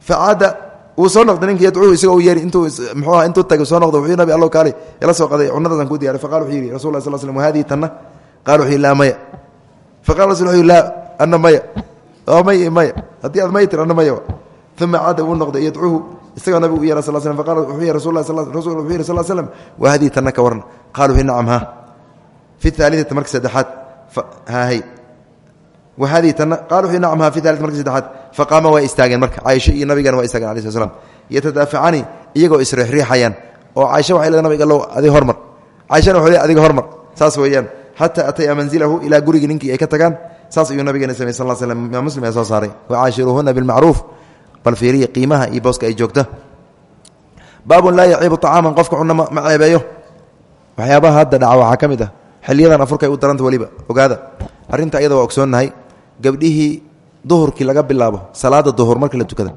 facaada wuu soo noqday ninka yadcuuhu isagoo u yeeri intuu muxuu aha intuu tagay soo noqdo wuxuu nabi allow kaale ila soo qaday cunadaasaan ku diyaray faqala wuxuu yidhi rasul lah sal slm wahadihi tanna qala wuxuu yidhi laa maya faqala rasul wuxuu yidhi laa anna maya oo may maya haddii aad may tir anna maya uma caada wuu noqday yadcuuhu isagoo nabigu u yeera sal slm faqala wuxuu yidhi rasul rasul wuxuu yidhi sal slam wahadihi tanna ka warran qala wuxuu nacam ha fi aaliati marka saddexaad hahay wahadihi tanna qala wuxuu nacam ha fi aaliati marka saddexaad. Faqaama waa istaageen. Marka caaisho iyo nabigana waa istaageen alai sl slam yatadaafacani iyagoo isriixriixayaan oo caaisha waxay leedahay nabiga allow adiga hormar. Caaishana wuxuu leedahay adiga hormar. Saas weeyaan. Xataa ataya manzilahu ilaa gurigii ninkii ay ka tagaan saas ayuu nabigeena samey sal slam imaam muslim ayaa soo saaray. Wacaashiruuhuna bilmacruuf bal fiiriya qiimaha iyo booska ay joogta. Baabun laa yaciibu طacaaman qofka cuna ma ceebeeyo. Waxyaabaha hadda xiliyadan ay u daranta weliba. Ogaada arrinta ayada waa ogsoonnahay gabdhihii duhurkii laga bilaabo salaada duhur marka la tukada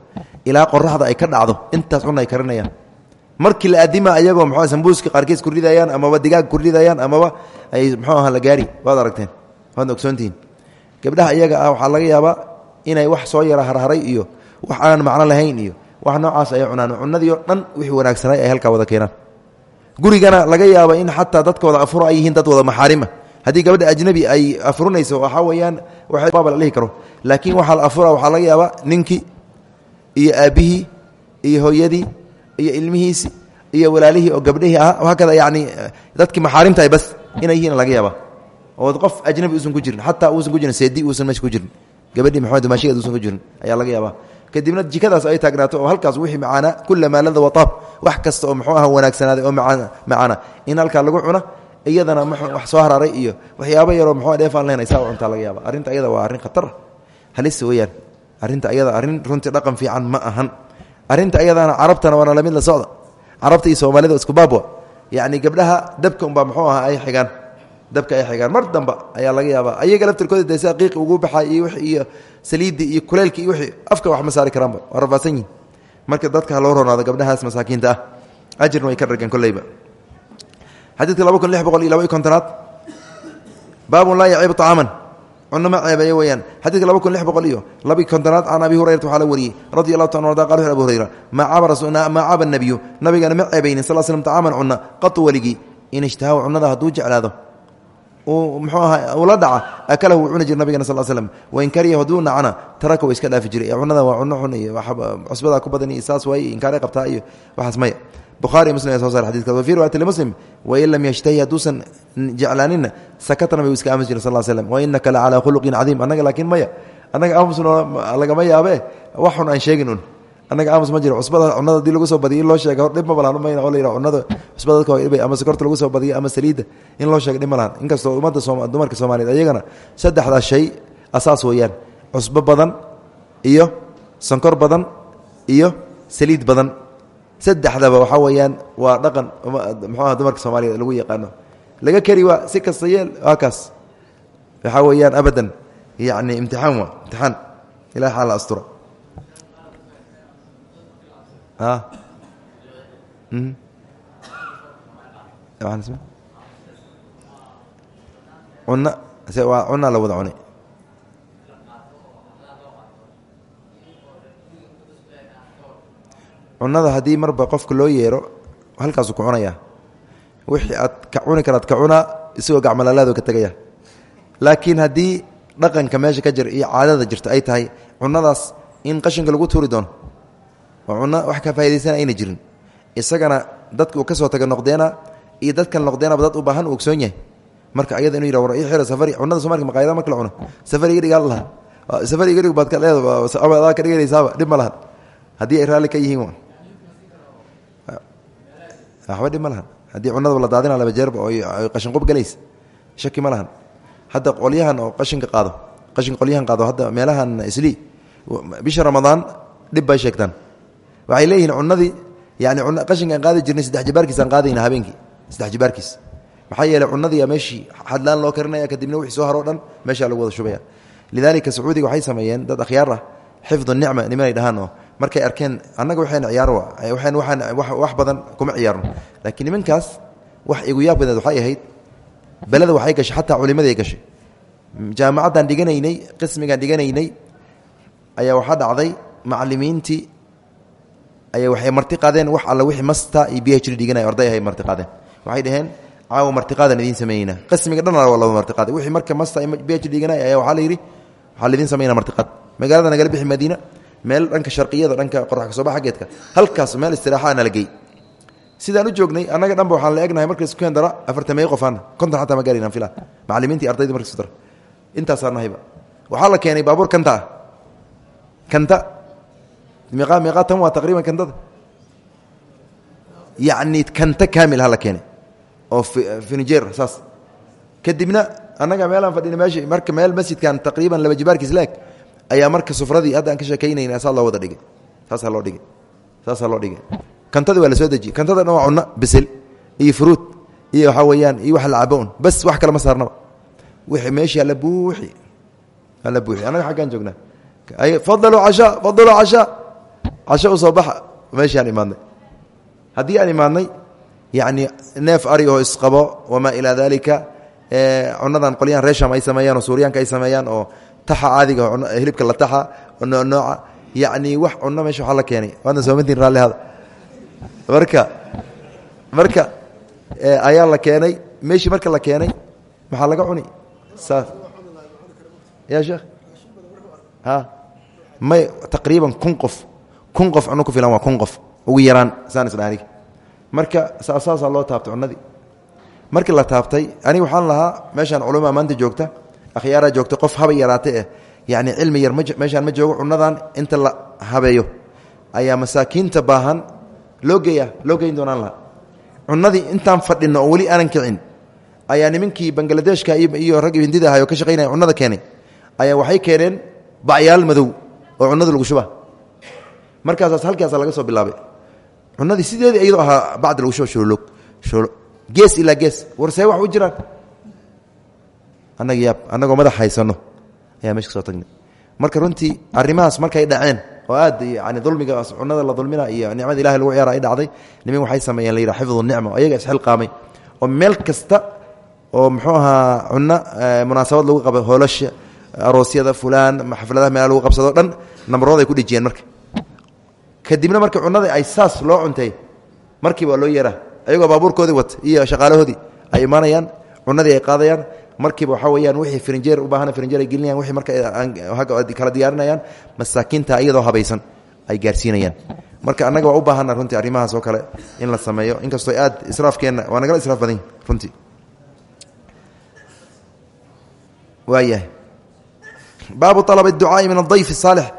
ilaa qoraxda ay ka dhacdo intaas cuna ay karinayaan. Markii la adima ayagoo mxu sambuuska qaarkiis ku ridayaan amaba digaag ku ridayaan amaba ay mxuu aha la gaari waad aragteen waadna ogsoontihiin. Gabdhaha iyaga ah waxaa laga yaabaa inay wax soo yara harharay iyo wax aan macno lahayn iyo wax noocaas ay cunaan. Cunadii oo dhan wixii wanaagsanay ay halkaa wada keenaan gurigana laga yaaba in xataa dadka wada afuro ay yihiin dad wada maxaarima. Haddii gabadha ajnabi ay afurinayso waxaa weyaan waaba la dhihi karo. Laakiin waxaa la afura waxaa laga yaabaa ninkii iyo aabbihii iyo hooyadii iyo ilmihiisi iyo walaalihii oo gabdhihii ah. Hakada yani dadkii maxaarimtahay bas inay yihiin laga yaaba oo qof ajnabi uusan ku jirin xataa uusan ku jirin seedi uusan meesha ku jirin. Gabadhii maxamed maashigeed uusan ku jirin ayaa laga yaabaa kadibna jikadaas ay taagnaato oo halkaas wixii macaana kulamaa lada wataab wax kasta oo muxuu aha wanaagsanaaday oo macaana in halkaa lagu cuno iyadana wax soo hararay iyo waxyaaba yaroo muxuu dheefaan lahayn saa u cuntaa laga yaaba arrinta ayada waa arrin khatar. Halis weeyaan. Arrinta ayada arrin runtii dhaqan fiican ma ahan. Arrinta ayadaana carabtana waana la mid la socda. Carabta iyo soomaalida isku baabwa. Yacni gabdhaha dabka unbaa muxuu ahaa ay xigaan dabka ay xigaan. Mar damba ayaa laga yaabaa. Ayaga laftirkooda dee sida qiiqi ugu baxay iyo wixii iyo saliidii iyo kuleylki iyo wixii afka wax ma saari karaanba waa rafaadsan marka dadka loo ronaado gabdhahaas masaakiinta ah ajirna way ka dhargeen kolleyba. Xadiidka laba kun lix boqol iyo laba iyo kontonaad. Baabun laa yaciibu طacaaman cuno ma ceebeeyo weeyaan. Xadidka laba kun lix boqol iyo labi kontonaad can abi hurayrata waxaa la wariyey radi allahu ta arda qal abu hurayra maa caba nabiyu nabigana ma ceebaynin sal slm طacaaman cuna qatu weligii in ishtahaw cunada hadduu jeclaado mxuu aha ula dhaca akalahu wuu cuni jir nabigana sal slm wain kariya hadduu nacana taraka wa iska dhaafi jiray. Cunada waa cuno xun iyo cusbadaa ku badan iyo saas waay inkaare qabtaa iyo waxaas maya. Buhaari muslim ayaa soo saar xadidka wa fii riwaayati lmuslim wain lam yashtahi hadduusan jeclaanina sakatana bay iska aamus jire sal slm wa inaka la calaa khuluqin cadiim. Annaga laakiin maya annaga aamusno lagama yaabe wax aan sheegin annaga aamus ma jiro. Cusbada cunada haddii lagu soo badiyo in loo sheega hor dhib ma balaan mayna oo la yidhaha cunada cusbada dadka waa ama sokorta lagu soo badiyo ama saliidda in loo sheega dhib ma lahan. Inkastoo ummadda sooma dumarka soomaaliyeed ayagana saddexdaas shay asaas weeyaan. Cusbo badan iyo sonkor badan iyo saliid badan. Saddexdaba waxaa weeyaan waa dhaqan muxuu dumarka soomaaliyeed lagu yaqaano. Laga keri waa si kasta yeel waa weeyaan abadan. Yacni imtixaan imtixaan. Ilahi xaala astura cunna waa cunaa la wada cunay cunada haddii marba qofka loo yeero halkaasuu ku cunayaa wixii aad ka cuni karaad ka cunaa isagoo gacmalalaado ka tegaya laakiin haddii dhaqanka meesha ka jira iyo caadada jirta ay tahay cunadaas in qashinka lagu tuuri doono oo wax ka faa'idaysana ayna jirin. Isagana dadka uu ka soo taga noqdeena iyo dadkan noqdeenaba dad u baahan uu ogsoon yahay. Marka ayada inu yidha war ii xiro safari cunada somalka maqaayada marka la cuno. Safari iga lahaa. Safari iga dhig baad ka leeda adaa ka dhiganaysaaba dhib ma lahan. Haddii ay raalli ka yihiin waxba dhib ma lahan. Haddii cunadaba la daadina laba jeerba oo qashinqub galaysa shaki ma lahan. Hadda qolyahan oo qashinka qaado qashinka qolyahan qaado hadda meelahan islii bisha ramadaan dhib bay sheegtaan waxay leeyihiin cunadii yani qashinkaan qaadi jirnay saddex jibaarkiisaan qaadayna habeenkii saddex jibaarkiis maxaa yeeley cunadiiya meeshii xadlaan loo karinaya kadibna wixii soo haroo dhan meeshaa lagu wada shubaya lidaalika sacuudiga waxay sameeyeen dad akhyaar ah xifdu nicma nimanay dhahaan oo markay arkeen annaga waxayna ciyaar waxaan waxaan wax badan kuma ciyaarno. Laakiin nimankaas wax igu yaab badeed waxay ahayd beleda waxay gashay xataa culimaday gashay. Jaamacaddaan dhiganaynay qismigaan dhiganaynay ayaa waxaa dhacday macalimiintii ayaa waxay marti qaadeen wax alla wixii masta iyo b h d dhiganaya arday ahay marti qaadeen. Waxay dhaheen caawa martiqaadan idiin sameynaa qismiga dhan waa laba martiqaad wixii marka masta b h d dhiganaya ayaa waxaa la yidhi waxaa laidiin sameynaa martiqaad magaalada nagala bixi madiina meel dhanka sharqiyada dhanka qorax ka soo baxa geedka halkaas meel istiraaxaa nala geey sidaan u joognay annaga dhanba waxaan la egnahay marka isku keen dara afartamey qofaana konton xataa ma gaarayna fila. Macallimiintii ardayda marka isku dara intaasaan nahayba waxaa la keenay baabuur kanta ah. Kanta tan waa taqriiban kantada yacni kanta kaamil ha la keenay oo finijer saas kadibna annaga meelaan fadhina meesha marka meel masjidkan taqriiban laba jibaarkiis leeg ayaa marka sufradii hadda aan ka sheekaynayna saa loo wada dhigay saasaa loo dhigay saasaa loo dhigay kantadii waa la soo dejiyey kantada dhan waa cunno bisil iyo fruud iyo waxaa weeyaan iyo wax la cabo un bas wax kale ma saarnaba wixii meeshii alla buuxi alla buuxi annaga xaggaan joognaa fadaluu cashaa fadaluu cashaa casho u soo baxa meeshii aan imaadnay. Haddii aan imaadnay yacni neef ari oo isqabo wamaa ilaa daalika cunadan qolyahan reesham ay sameeyaan oo suuriyaanka ay sameeyaan oo taxa caadiga hilibka la taxa oo noocnooca yacni wax cunno meesha waxaa la keenay. Waadna soomantiin raallihada marka marka ayaa la keenay meeshii marka la keenay maxaa laga cuni saas. Ya sheekh? A may taqriiban kun qof kun qof cuno ku filan waa kun qof. Ugu yaraan saan isdha marka saasaa loo taabtay cunadii markii la taabtay aniga waxaan lahaa meeshaan culuma maanta joogta akhyaaraa joogta qof haba yaraatay eh yacni cilmi yar meeshaan ma joogo cunadan inta la habeeyo. Ayaa masaakiinta baahan loo geeya loo geyn doonaan lahaa. Cunadii intaan fadhino oo weli aanan kicin ayaa nimankii bangladeshka iyo raggii hindida ahay oo ka shaqaynaya cunada keenay. Ayaa waxay keeneen bacyaal madow oo cunada lagu shuba markaasaas halkaasa laga soo bilaabay. Cunadii sideedii iyadoo ahaa bacd lagu sho shoolog shoolo gees ilaa gees war see wax u jiraan. Annaga yaab annagoo madax haysano ayaa meesha soo tagnay. Marka runtii arrimahaas markay dhaceen oo aad yani dulmiga cunada la dulmina iyo nicmada ilahay lagu ciyaara ay dhacday nimin waxay sameeyeen la yidhaha xifdu nicma ayaga isxilqaamay. Oo meel kasta oo muxuu ahaa cunno munaasabad lagu qabo hoolasha aroosyada fulaan xafladaha meelaha lagu qabsado dhan nambarooda ay ku dhejiyeen marka kadibna marka cunada ay saas loo cuntay markiiba waa loo yeeraa ayagoo baabuurkoodii wata iyo shaqaalahoodii ay imaanayaan cunadii ay qaadayaan markiiba waxaa weyaan wixii frinjeer u baahana frinjeer ay gelinayaan wixii marka kala diyaarinayaan masaakiinta iyadoo habaysan ay gaarsiinayaan. Marka annaga waa u baahana runtii arrimahaas oo kale in la sameeyo. Inkastoo aad israafkeenna waa nagala israaf badan runtii. Waayahay. Baabu alab ducaai min adayf saalix.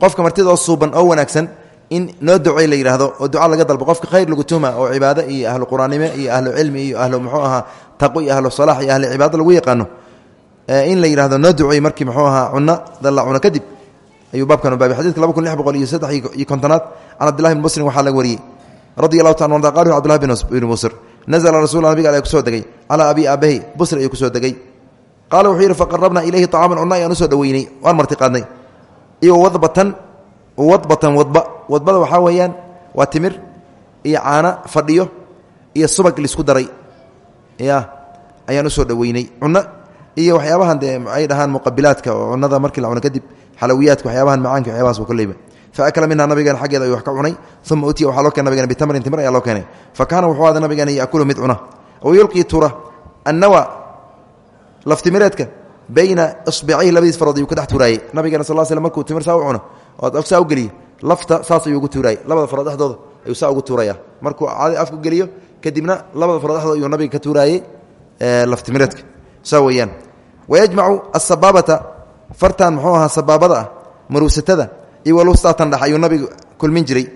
Qofka martida oo suuban oo wanaagsan in noo ducey la yidhaahdo oo duca laga dalbo. Qofka khayr lagu tuhma oo cibaado iyo ahlu quraannimo iyo ahlu cilmi iyo ahlu muxuu ahaa taqo iyo ahlu salax iyo ahlu cibaado lagu yaqaano. In la yidhahdo noo ducey markii muxuu ahaa cuno dalla cuno kadib ayuu baabkan baabay. Xadidka laba kun lix boqol iyo saddex iyo kontonaad can cabdillahi bn muslim waxaa laga wariyey. Radi allahu taala arda qal cbdillahi bn musr nazla rasul nabiga ale ku soo degay. Calaa abi aabahi busr ayuu ku soo degay. Qaala wuxuu yidhi faqarabna ilayhi طacaaman cunno ayaan u soo dhoweynay waan martiqaadnay. Iyo wadbatan wadbatan wadba. Wadbada waxaa weeyaan waa timir iyo caano fadhiyo iyo subag la isku daray. Ya ayaan u soo dhoweynay cunno iyo waxyaabahan dee ay dhahaan muqabilaadka oo cunada markii la cuno kadib xalawiyaadka waxyaabahan macaanka waxyaabahaas waa koleyba fa akala minha nabigeena xaggeeda ayuu wax ka cunay. Uma utiya waxaa loo keenay nabigena bitamrin timir ayaa loo keenay. Fa kaana wuxuu ada nabigeena yaakulu mid cuna. Oo yulqii tura annawa laftimireedka bayna isbicihi labadiis farood ayuu ka dhex tuuraayey nabigeena sal sl markuu timir saa u oo saa u geliyo. Lafta saas ayuu ugu tuuraayey labada farood ayuu saa ugu tuuraya. Markuu afku geliyo kadibna labada farood ayuu nabiga ka tuuraayey laftimireedka saa weeyaan. Wayajmacu asabaabata fartan muxuu ahaa sabaabada ah iyo walustatan dhex ayuu nabiga kulmin jiray.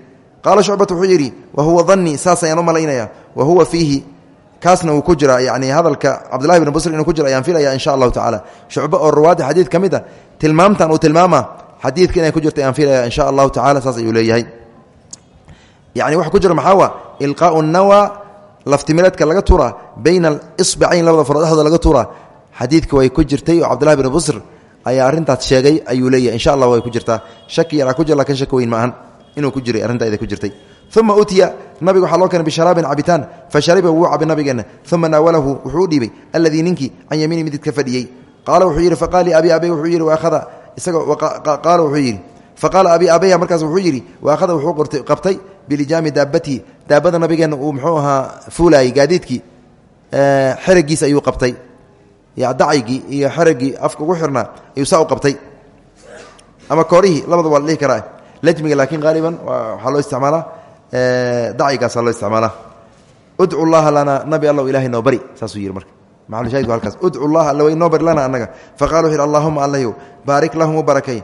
Qaala shucbatu wuxuu wa huwa danii saas ayaan u malaynaya wa huwa fiihi kaasna uu ku jira yani hadalka cabdillahi bn busr inuu ku jira ayaan filaya insha allahu tacaala. Shucbo oo ruwaadda xadiid ka mid a tilmaamtan uu xadiidka inay ku jirta ayaan filaya insha allahu tacala saas ayuu leeyahay. Yani waxa ku jira maxaa wa ilqaau nawa laftimireedka laga turaa bayna alisbacayn labada farood dhexdooda laga turaa. Xadiidka way ku jirtay oo cabdillahi bn busr ayaa arrintaas sheegay ayuu leeyahay. Insha allah way ku jirtaa. Shaki yaraa ku jir laakiin shaki weyn maahan inuu ku jiray arrinta ida ku jirtay. Uma utiya nabiga waxaa loo keenay bisharaabin cabitaan fa shariba wuu cabay nabigeenna. Uma naawalahu wuxuu u dhiibay alladii ninkii can yamiini mididka fadhiyey. Qaala wuxuu yidhi faqaal abi abey wuxuu yidhi waakhada qaala wuxuu yidhi faqaala abi abeya markaas wuxuu yidhi waakhada wuxuu qabtay bilijaami daabatihi daabada nabigeenna uu muxuu ahaa fuulaayey gaadiidkii xeragiisa ayuu qabtay dacaygii iyo xeragii afka ugu xirnaa ayuu saa u qabtay. Ama koorihii labada waa la karaa lajmiga laakiin haaliban waxaa loo isticmaalaa dacyigaasa loo isticmaalaa. Udcu llaha lana nabi allow ilahay noo bari saasuu marka udcu llaha alla way noo bari lana annaga faqala wuxu allahuma allahyow baarik lahum u barakay.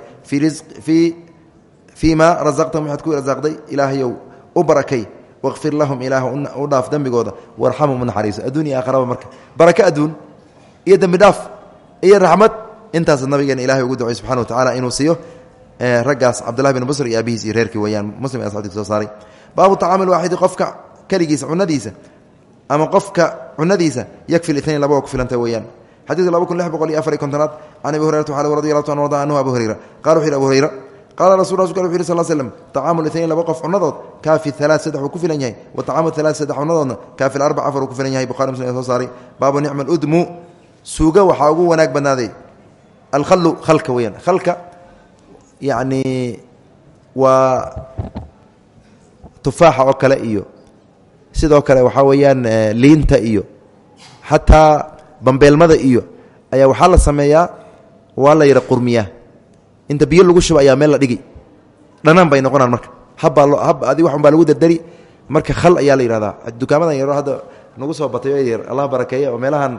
Fii ma rasaqtahum waxaad ku rasaaqday ilaahayow u barakay. Waqfir lahum ilaah u dhaaf dembigooda. Warxamhum naxariiso adduun iyo aakharaba marka. Baraka adduun iyo dembi dhaaf iyo raxmad intaas nabigeena ilahay ugu ducay subxana wa tacala inuu siiyo raggaas cabdullahi bin busr iyo abihiis iyo reerkii weyaan muslim ee asxabtiisa soo saaray. Baabu tacaamul waaxidi qofka keligiisa cunadiisa ama qofka cunadiisa yakfi itnayn laba waa ku filanta weeyaan. Xadiidka laba kun lix boqol iyo afar iyo kontonaad can abi hurayrata waxaa radi allahu ta arda anhu abu hurayra. Qala wuxu yhi abu hurayra qaala rasul rasulka wuxu yhi sal slm tacaamu itnayn laba qof cunadood kaafi alaa saddex uu ku filan yahay. Wa tacaamu alaa saddex cunadoodna kaafi arbac afar uu ku filan yahay. Bukhari muslim ee soo saaray. Baabu nicma udmu. Suuga waxaa ugu wanaag badnaaday alkhalu khalka weyaan khalka yacni waa tufaaxa oo kale iyo sidoo kale waxaa weeyaan liinta iyo xataa bambeelmada iyo ayaa waxaa la sameeyaa waa la yara qurmiyaa. Inta biyo lagu shuba ayaa meel la dhigi. Dhanaan bay noqonaan marka. Habbaa lo hab adi wax un baa lagu dardari marka khal ayaa la yidhahdaa dukaamadan yaro hadda nagu soo batay oo yar allah barakeeya oo meelahan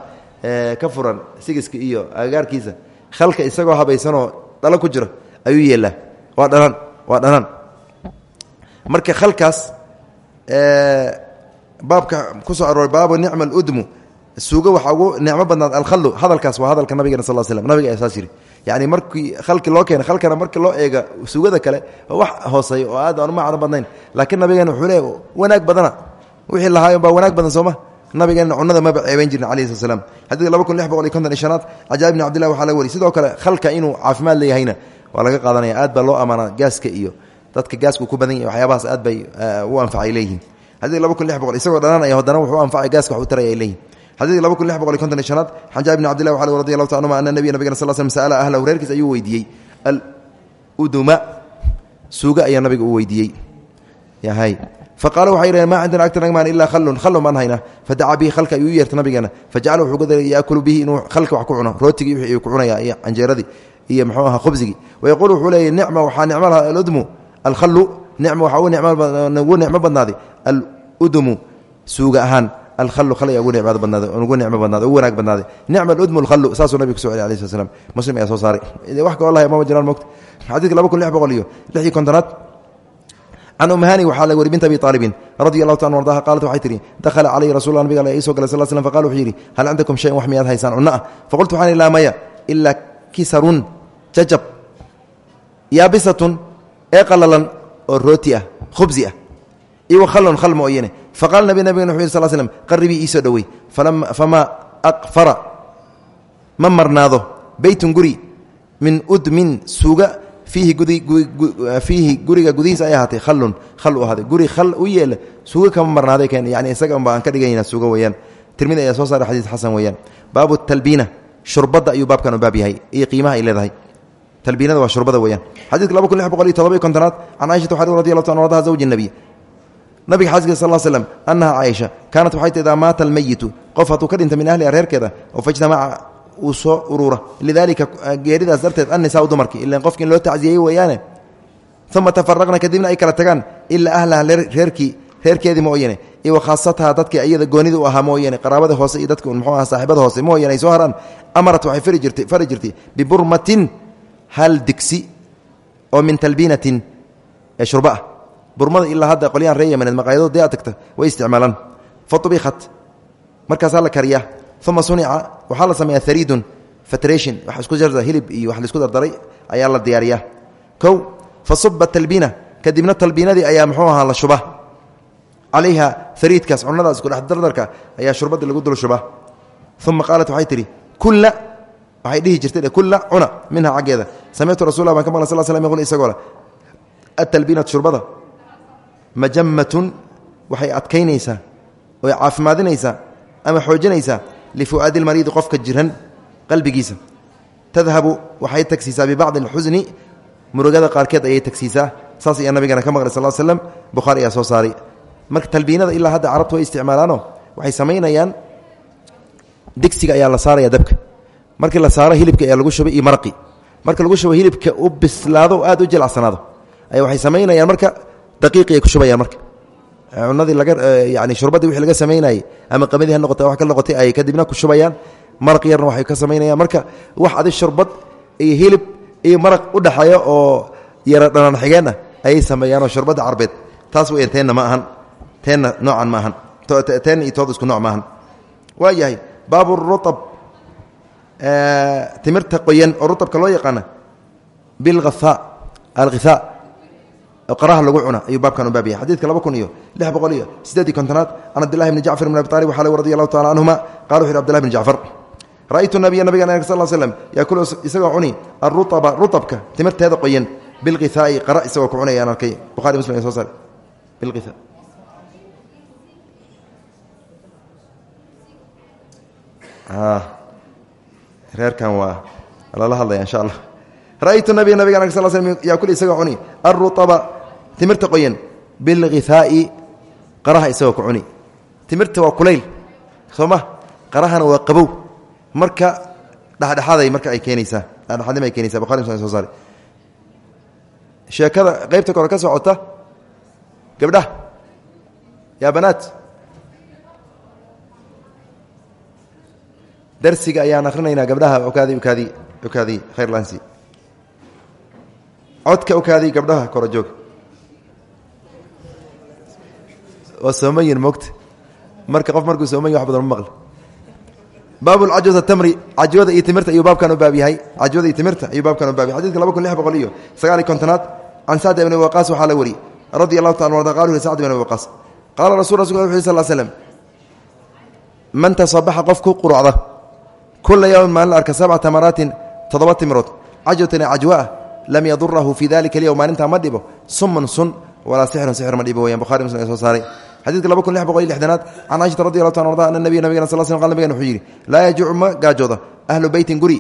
ka furan sigiska iyo agagaarkiisa khalka isagoo habaysanoo dhalo ku jiro ayuu yeelaa. Waa dhanaan waa dhanaan. Marka khalkaas baabka ku soo arooray baabu nicma aludmu. Suuga waxaa ugu nicmo badnaad alkhallu hadalkaas waa hadalka nabigeen sal slm nabiga saas yani markii khalki loo keena khalkana marki loo eega sugada kale wax hooseeya oo aad aan macno badnayn. Laakiin nabigeena wuxuu leey wanaag badana. Wixii lahaayo baa wanaag badan sooma nabigeena cunada maba ceebayn jirin alayhi slat slam xadiidka laba kun lix boqol iyo konton iyo shanaad cajaib bni cabdillah waxaa sidoo kale khalka inuu xadiidka laba kun lix boqol isagoo dhananaya haddana wuxuu anfacay gaaska wax u taraya ay leeyihiin xadiidka laba kun lix boqol iyo konton iyo shanaad can jaabir bni cabdillah waxaa radi allahu ta anhuma ana nabiya nabigana sal slm sa'ala ahlahu reerkiis ayuu weydiiyey. Aluduma suuga ayaa nabiga u weydiiyey. Yahay faqaala waxay yidhaheen maa cindana agta nagmaan ilaa khallun. Khallun baan haynaa. Fadacaa bihi khalka ayuu u yeerta nabigeena fajacala wuxuu gudaray yaakulu bihi inuu khalka wax ku cuno. Rootigii wixii ku cunaya iyo canjeeradii iyo muxuu ahaa khubsigii wayaquulu wuxuu leeyahy nicma waxaa nicmo laha aludmu alkhallu nicma waxaa ugu nicmo badnaaday aludumu suuga ahaan alhallu khal ayaa ugu nicmada badnaaday ugu nicmo badnaaday ugu wanaag badnaaday nicma aludmu alkhallu saasuu nabiga kuso celiy alayh slat slam muslim ayaa soo saaray. Wax kaloo lahay mama jiraan mogta xadiidka laba kun lix boqol iyo lix iyo kontonaad. Can umhani waxaa la weri bint abi aalibin radi allahu ta ardaha qaalat waxay tihi dakhala calayhi rasul nabiga ii soo galay sal slm faqala wuxuu yidhi hal cindakum shayan wax miyaad haysaan? Cunno ah. Faqultu waxaan laa maya ilaa kisarun jajab yaabisatun ee qalalan oo rooti ah khubsi ah iyo khallun khal mooyane. Faqala nabi nabigana wuxu yih sal slm qaribii iisoo dhowey. Famaa aqfara. Ma marnaado. Beytun guri min udmin suuga fiihi guriga gudihiisa ay ahaatay khalun khal u ahaaday guri khal u yeela suuga kama marnaaday keen. Yani isaga unba ka dhiganyna suuga weyaan tirmidi ayaa soo saaray xadiis xasan weeyaan. Baabu talbiina shurbadda ayuu baabkan u baab yahay iyo qiimaha ay leedahay talbiinada waa shurbada weyaan xadiidka laba kun lix boqol iyo todoba iyo kontonaad can caishata waxaa radi allahu ta ardaha zawji nabiy. Nabiga xaaskiisa sal slm annaha caaisha kaanat waxay tii idaa maata almeyitu qof hadduu ka dhinta min ahliha reerkeeda oo fajtamaca uu soo uruura lidaalika geeridaas darteed annisaa dumarki ilan qofki in loo tacziyey weeyaane uma tafaraqna kadibna ay kala tagaan ilaa ahlaha reerkii reerkeedii mooyane iyo wakhaasataha dadkii iyada goonida u ahaa mooyane qaraabada hoose iyo dadka muxuu aha saaxibada hoose mooyane ay soo haraan amarat waxay fari jirtay biburmatin hal digsi oo min talbiinatin shurba ah. Burmada ilaa hadda qolyahan ree yamaneed maqaayadoo dee aad tagta way isticmaalaan. Fa ubikat markaasaa la kariyaa. Uma sunica waxaa la sameeyaa hariidun fatration wax isku jarda hilib iyo wax la isku dardaray ayaa la diyaariyaa. Kow fa suba talbiina kadibna talbiinadii ayaa muxuu ahaa la shuba calayha hariidkaas cunadaas iskudhexdardarka ayaa shurbadii lagu dul shuba uma qaalat waxay tidhi kulla waxay dhihi jirtay kulla cuna minha xaggeeda. Samictu rasulla baan ka maqla sal slam yqul isagoo le atalbiinatu shurbada majammatun waxay adkaynaysaa oy caafimaadinaysaa ama xoojinaysaa lifu'aadi lmariidi qofka jiran qalbigiisa. Tadhabu waxay tagsiisaa bibacdi alxusni murugada qaarkeed ayay tagsiisaa. Saas ayaa nabigana ka maqlay sal slm bukhaari ayaa soo saaray. Marka talbiinada ilaa hadda carabtu way isticmaalaano waxay samaynayaan digsiga ayaa la saaraya dabka markii la saaro hilibka ayaa lagu shubay iyo maraqi marka lagu shubo hilibka u bislaado o aad u jilcsanaado ay waxay samaynayaan marka daqiiqi ay ku shubayaan marka. Cunadii laga yani shurbadii wixii laga samaynayey ama qamadii ha noqotay wax ka noqotay ay kadibna ku shubayaan. Maraq yarna waxay ka samaynayaan marka wax adi shurbad iyo hilib iyo maraq u dhexeeya oo yara dhanaan xigeen ah ayay sameeyaanoo shurbadda carbeed. Taas weyan teenna ma ahan. Teenna noocan ma ahan. Teenna iyo tood isku nooc ma ahan. Waa yahay baabu ruab timirta qoyan oo ruabka loo yaqaana bilhaa alghihaa qaraha lagu cuna ayuu baabkan u baab yahay xadiidka laba kun iyo lix boqol iyo siddeedii kontonaad can cabdillahi bni jacfar bn abi talib waxaa le radi allahu tacala canhuma qala wuxu yhi abdillahi bni jacfar ra'aytu nabiya nabigan arg sal slm yaakulu isagoo cuni aruaba ruabka timirteeda qoyan bilqihaa'i qara isagoo ku cunayaan arkay reerkan waa lala hadlaya insha allah ra'aytu nabiya nabigan arg sal slm yaakulu isagoo cuni aruaba timirta qoyan bilghihaa'i qaraha isagoo ku cuni. Timirta waa kulayl soo ma? Qarahana waa qabow. Marka dhexdhexaaday marka ay keenaysaa dhexdhexaadnima ay keenaysaa bukhari muslim soo saare sheekada qaybta kore ka socota gabdhaha yaa banaat darsiga ayaan akrinaynaa gabdhaha okaadi okaadi okaadi khayrlansi codka okaadi gabdhaha kora joog. Waa soomayin mogta marka qof markuu soomayin wax badan ma maqli. Baab cajwat tamri cajwada iyo timirta ayuu baabkan u baab yahay. Cajwada iyo timirta ayuu baabkan u baab yahay. Xadidka laba kun lix boqol iyo sagaal iyo kontonaad can sacd ibni waqaas waxaa la wariyey. Radi allahu taala arda qal sacd ibn waqaas qaala rasul rasulka wuxu sal slm man tasabaxa qof ku qurucda kula yowmin maalin arka sabca tamaraatin toddoba timirood cajwatan cajwa ah lam yadurahu fii dalika alyowm maalintaa ma dhibo sumun sun walaa sixrun sixir ma dhibo weyaan bukhari muslim ee soo saaray xadidka laba kun lix boqol iyo lixdanaad can caaishata radi allahu ta arda ana nabiya nabigana sal sl qal nabigan wuxuu yidhi laa yajuucu ma gaajooda ahlu beytin guri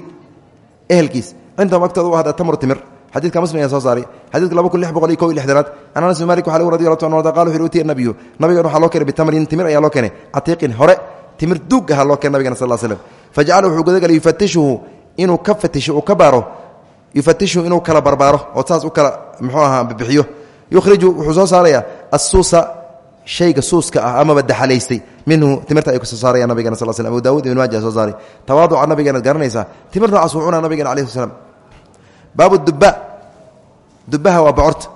ehelkiis cindahum agtooda u ahda tamru timir xadidka muslim ayaa soo saaray xadidka laba kun lix boqol iyo kow iyo lixdanaad can anas bin malik waxa lagu radi allahu ta arda qala wuxu utiya nabiyu nabigan waxaa loo keenay bitamrin timir ayaa loo keenay catiiqin hore timir duug ahaa loo keenay nabigana sal slm fajacala wuxuu gudagalay yufatishuhu inuu ka fatisho uu ka baaro yufatishuhu inuu kala barbaaro oo saas u kala muxuu ahaa bibixiyo yukhriju wuxuu soo saarayaa assuusa shayga suuska ah amaba daxalaystay minhu timirta ay ku soo saarayaan nabigana sal slm abu daawud ibn maaja soo saaray tawaaduca nabigeenaad garanaysaa timir noocaas wuu cunaa nabigana alayh slam baabu duba dubaha waa bocorta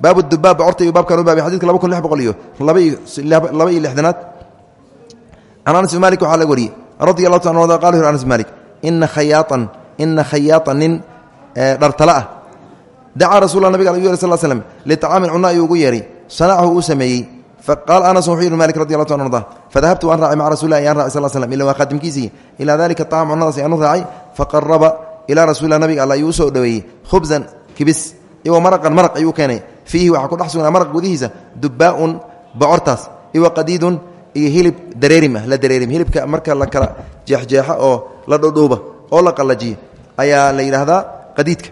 baabu duba bocorta iyo baabkan u baabay xadidka laba kun lix radi allahu ta qala anas bin malik ina khayaaan ina khayaatan nin dhartala ah. Dacaa rasul nabig u yeri sal slm liطacaamin cunno ayuu ugu yeehay sanachu uu sameeyey. Faqaala anas wuxuu yidhi malik radi allahu ta arda fadahabtu waan raacay maca rasulilah ayaan raacay sal slm ila waa khaatimkiisii ilaa dalika طacam cunnadaas ayaan u raacay faqaraba ilaa rasulilah nabiga alla ayuu u soo dhoweeyey khubsan kibis iwa maraqan maraq ayuu keenay fiihi waxaa ku dhex iyo hilib dareerim ah la dareerim hilibka marka la kala jeexjeexa oo la dhodhouba oo la qallajiyo ayaa la yidhaahdaa qadiidka.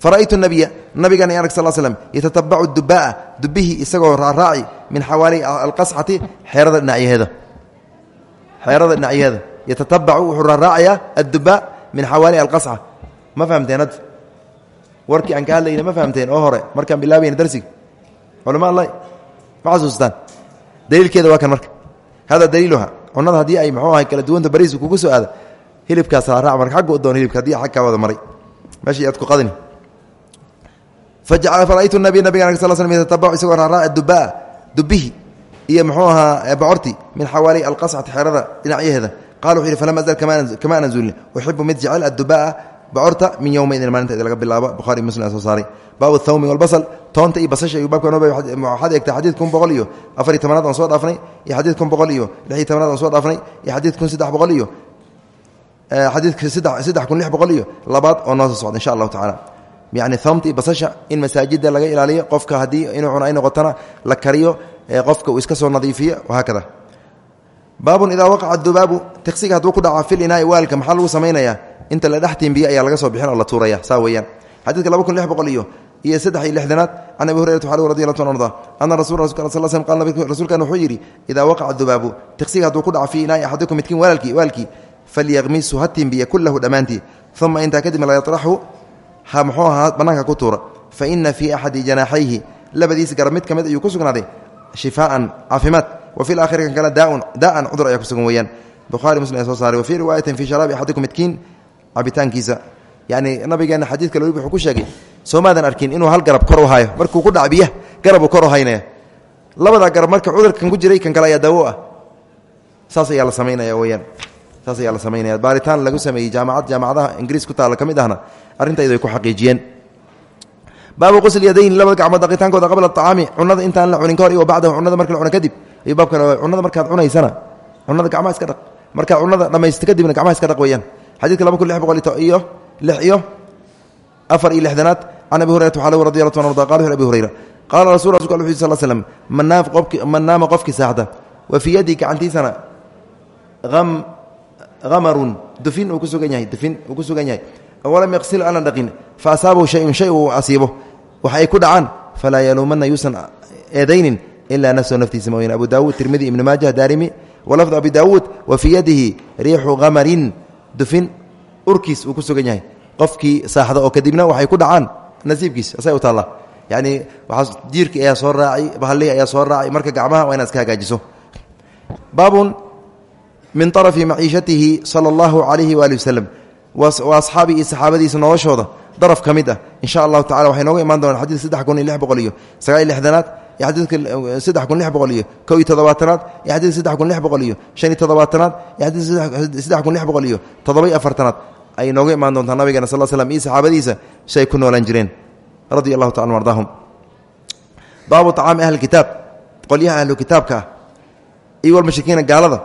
Fara'aytu nabiya nabigan arg sal slm yatatabacu dubaa dubihii isagoo raaraaci min xawaali alqasxati xeerada dhinacyaheeda xeerada dhinacyaheeda yatatabacu wuxuu raaraacayaa min xawaali alqasxa ma fahamteen warkii aan ka hadlayna ma fahamteen oo hore markaan bilaabayna darsiga. Culama alla ma xasuustaan. Daliilkeeda waa kan marka hada daliiluha cunada haddii ay mxuu ahay kala duwanta bariis kugu soo aada hilibkaas raac marka agga u doon hilibka haddii ag kaa wada maray meeshii aad ku qadini fara'aytu nabiy nabiga sal slam yatatabacu isagoo raaraaca dubaa dubihi iyo muxuu ahaa bocorti min xawaali alqascati xeerada dhinacyaheeda qala wuxu yidhi falam azal kama ana zulin uxibu mid jecel addubaa bocorta min yowmaidin maalinteeda laga bilaabo buhari muslim soo saaray baabu thawmi walbasal toonta iyo basasha ayuu baabka waxaad eegtaa xadiid kun boqol iyo afar iyo tobanaad aan soo dhaafnay iyo xadiid kun boqol iyo lix iyo tobanaad aan soo dhaafnay iyo xadiid kun saddex boqol iyo xadiidka saddex kun lix boqol iyo labaad oo noo soo socda insha allahu tacaala yacni thawmta iyo basasha in masaajida laga ilaaliyo qofka haddii inuu cuno ay noqotona la kariyo qofka uu iska soo nadiifiyo wahaakada baabun idaa waqaca dubaabu tiqsiga hadduu ku dhaca fil inaai waalka maxaa lagu samaynayaa inta la dhex tiimbiye ayaa laga soo bixin oo la tuuraya saa weeyaan. Xadiidka laba kun lix boqol iyo iyo saddex iyo lixdanaad can abi hurayrata waxaa radi allah ta arda ana rasul sal sl qal rasuulkan wuxuu yidhi idaa waqaca dubaabu tiqsiga hadduu ku dhaco fii inaai axadikum midkiin walaalkii waalkii falyaqmisu ha tiimbiya kullahu dhammaantii uma intaa kadibna la yatraxu ha muxuu ahaa bannaanka ku tuura fa ina fii axadi janaaxayhi labadiis garab mid ka mid ayuu ku sugnaaday shifaaan caafimaad wa fi laakhiri kan kale daa'an cudur ayaa ku sugan weeyaan. Bukhari muslim ayaa soo saaray wa fii riwaayatin fii sharaabi axadikum midkiin cabitaankiisa yani nabigeena xadiidka lwib wuxuu ku sheegay soomaadan arkin inuu hal garab kor u hayo markuu ku dhac biyaha garabuu kor u haynaya labadaa garab marka cudurkan ku jiray kan kale ayaa ah. Saas ayaa la samaynaya weyaan saas ayaa baaritaan lagu sameeyey jaamacad jaamacadaha ingiriis ku taalla ahna arrintaydu ay ku xaqiijiyeen. Baabu qusl yadayn labada gacmood dhaqitaankooda qabla acaami cunada intaan la cunin ka iyo bacdahu cunada marka la cuno kadib. Ayuu baabkan cunada markaad cunaysana cunada gacmaha iska dhaq. Markaad cunada dhamaysto kadibna gacmaha iska dhaq weeyaan xadidka laba kun lix boqol iyo lix iyo afar iyo lixdanaad can abi hurayrata waxaa lagu radi alla ta arda qala wuxu abi hurayra qaala rasul rasulka al sal slm man naama qofkii saaxda wa fii yadii gacantiisana hamarun dufin uu ku sugan yahay dufin uu ku sugan yahay walam yaqsil aanan dhaqin fa asaabahu shayun shay uu asiibo waxa ay ku dhacaan falaa yaluumana yuusan eedaynin ilaa nafsahu naftiisa mooyane abu daawuud tirmidi ibnu maajah dufin urkiis uu ku sugan yahay. Qofkii saaxda oo kadibna waxay ku dhacaan nasiibkiis asay u taallaa. Yacni jiirki ayaa soo raacay bahalliga ayaa soo raacay marka gacmaha waa inaad iska hagaajiso. Baabun min arafi maciishatihi sala allahu calayhi waali wasalam waa asxaabii iyo saxaabadiisa noloshooda daraf ka mid ah. In sha allahu tacala waxay nooga imaan doonaan xadiid saddex kun iyo lix boqol iyo sagaal iyo lixdanaad iyo xadiidka saddex kun lix boqol iyo kow iyo toddobaatanaad iyo xadiidka kun lix boqol iyo shan iyo toddobaatanaad kun lix boqol iyo toddoba-iyo afartanaad ay nooga imaan doontaa nabigeena sal slam iyo saxaabadiisa si ay ku noolaan jireen radia allahu tacala ardaahum baabu acaami ahli kitaab qolyaha ahlu kitaabka ah iyo walmushrikiina gaalada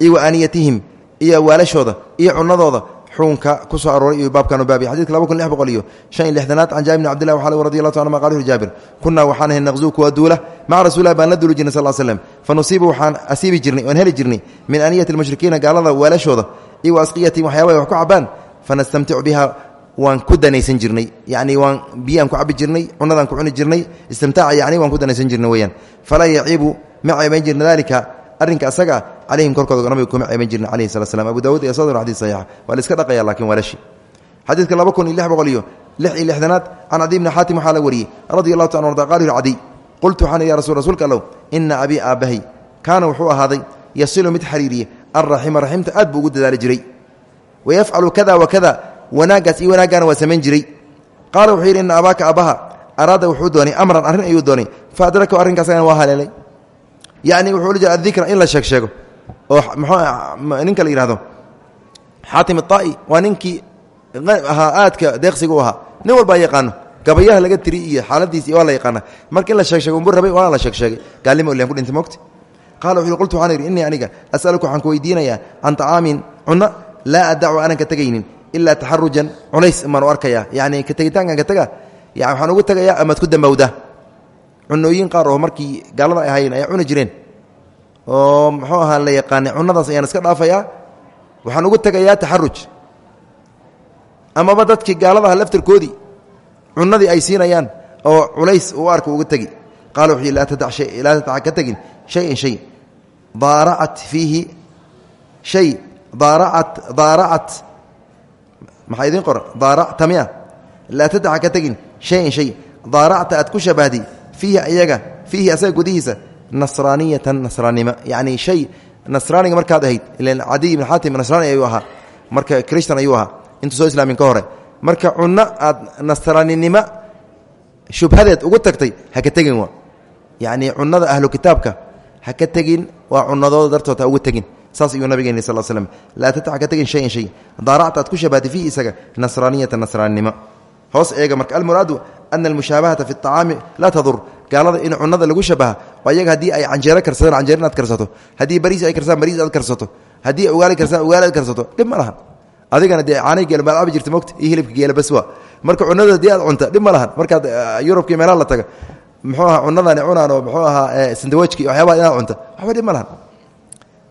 iyo wa aaniyatihim iyo waalashooda iyo cunadooda xukunka ku soo arooray iyo baabkan baabiy xadidka laba kun lix boqol iyo shan iyo lixdanaad can jaabir bn cabdillah waxaa radi allahu ta anuma qala jaabir kunaa waxaan ahay naqzuu kuwa duula maca rasuulilah baan la duuli jirnay sal slem fa nusiibu waxaan asiibi jirnay oan heli jirnay min aniyati lmushrikiina gaalada waalashooda iyo wa asqiyatihim waxyaaba ay wax ku cabaan fanastamticu biha waan ku danaysan jirnay yani waan biyaan ku cabi jirnay cunadaan ku cuni jirnay istimtaaca yani waan ku arrinka asaga calayhim korkooda nabiga kuma ceeban jirna alayhi salat slam abu dawud iyo sadr xadis saxiixa waa la iska dhaqaya laakiin waa lashi xadiidka laba kun iyo lix boqol iyo lix iyo lixdanaad can cadiy bni xaatim waxaa la wariyey radi allahu ta arda qal cadiy qultu waxaan ya rasul rasuulka allow ina abii aabbahay kaana wuxuu ahaaday yasilu mid xariiriye alraxima raximta aad buu ugu dadaali jiray. Wayafcalu kada wakada wanaaggaas iyo wanaaggaana waa samayn jiray. Qaala wuxuu yidhi ina abaaka aabbaha araada wuxuu doonay amran arrin ayuu doonay fa adrakahu arrinkaasagana waa haleelay yacni wuxuu la jira in la sheeg sheego. Oo mxuu ninka la yihahdo xaatim aai waa ninkii ahaa aadka deeqsiga u ahaa. Nin walbaa yaqaano. Gabayaha laga tiri iyo xaaladiisi waa la yaqaana marka in la sheeg sheego umbur rabay waana la sheeg sheegay. Gaalnimo ilan ku dhintay mogta qala wuxu qultu waxaan idhi innii aniga as'aluka waxaan ku weydiinayaa can طacaamin cunno laa adacu aanan ka tegaynin ilaa taxarujan culays imaan u arkaya yani ka tegitaankan ka tega yani waxaan ugu tegayaa amaad ku dambowdaa cunooyin qaar oo markii gaalada ay ahaayeen ay cuni jireen. Oo muxuu ahaa la yaqaanay cunadaas ayaan iska dhaafayaa waxaan ugu tegayaa taxaruj amaba dadkii gaaladaha laftarkoodii cunadii ay siinayaan oo culays uu arka uga tegi. Qaala wuxuu laa tadac ka tegin shayan shay daaracat fiihi shay daaracat daaracat maxaa idiin qora daaracta miya laa tadaca ka tegin shayan shay daaracta aad ku shabahday fiihi ayaga fiihi asaga gudihiisa nasraaniyatan nasraannimo yacni shay nasraaniga markaad ahayd ilan cadiy ibn xaatim nasraani ayuu ahaa marka christan ayuu ahaa intuu soo islaamin ka hore. Marka cunno aad nasraaninimo shubhadeed ugu tagtay ha ka tegin waa. Yacni cunnada ahlu kitaabka ha ka tegin waa cunadooda dartood ha ugu tegin. Saas ayuu nabigeeni sal slm laa tataca ka tegin hoos eega marka almuraadu ana almushaabahata fi اطacaami laa tadur. Gaalada in cunada lagu shabaha oo ayaga ay canjeero karsadaan canjeero inaad karsato. Haddii bariis ay karsadaan bariis aad karsato. Haddii ugaali karsadaan ugaali aad karsato. Dhib lahan. Adigana dee caanay geela maad cabi jirta mogta iyo hilibka geela baswa marka cunada haddii aad cunta dhib ma lahan. Markaad yurubka meelaha la taga muxuu ahaa cunadani cunaan oo muxuu ahaa sandawajki waxyaabaha inaad cunta. Waxba dhib lahan.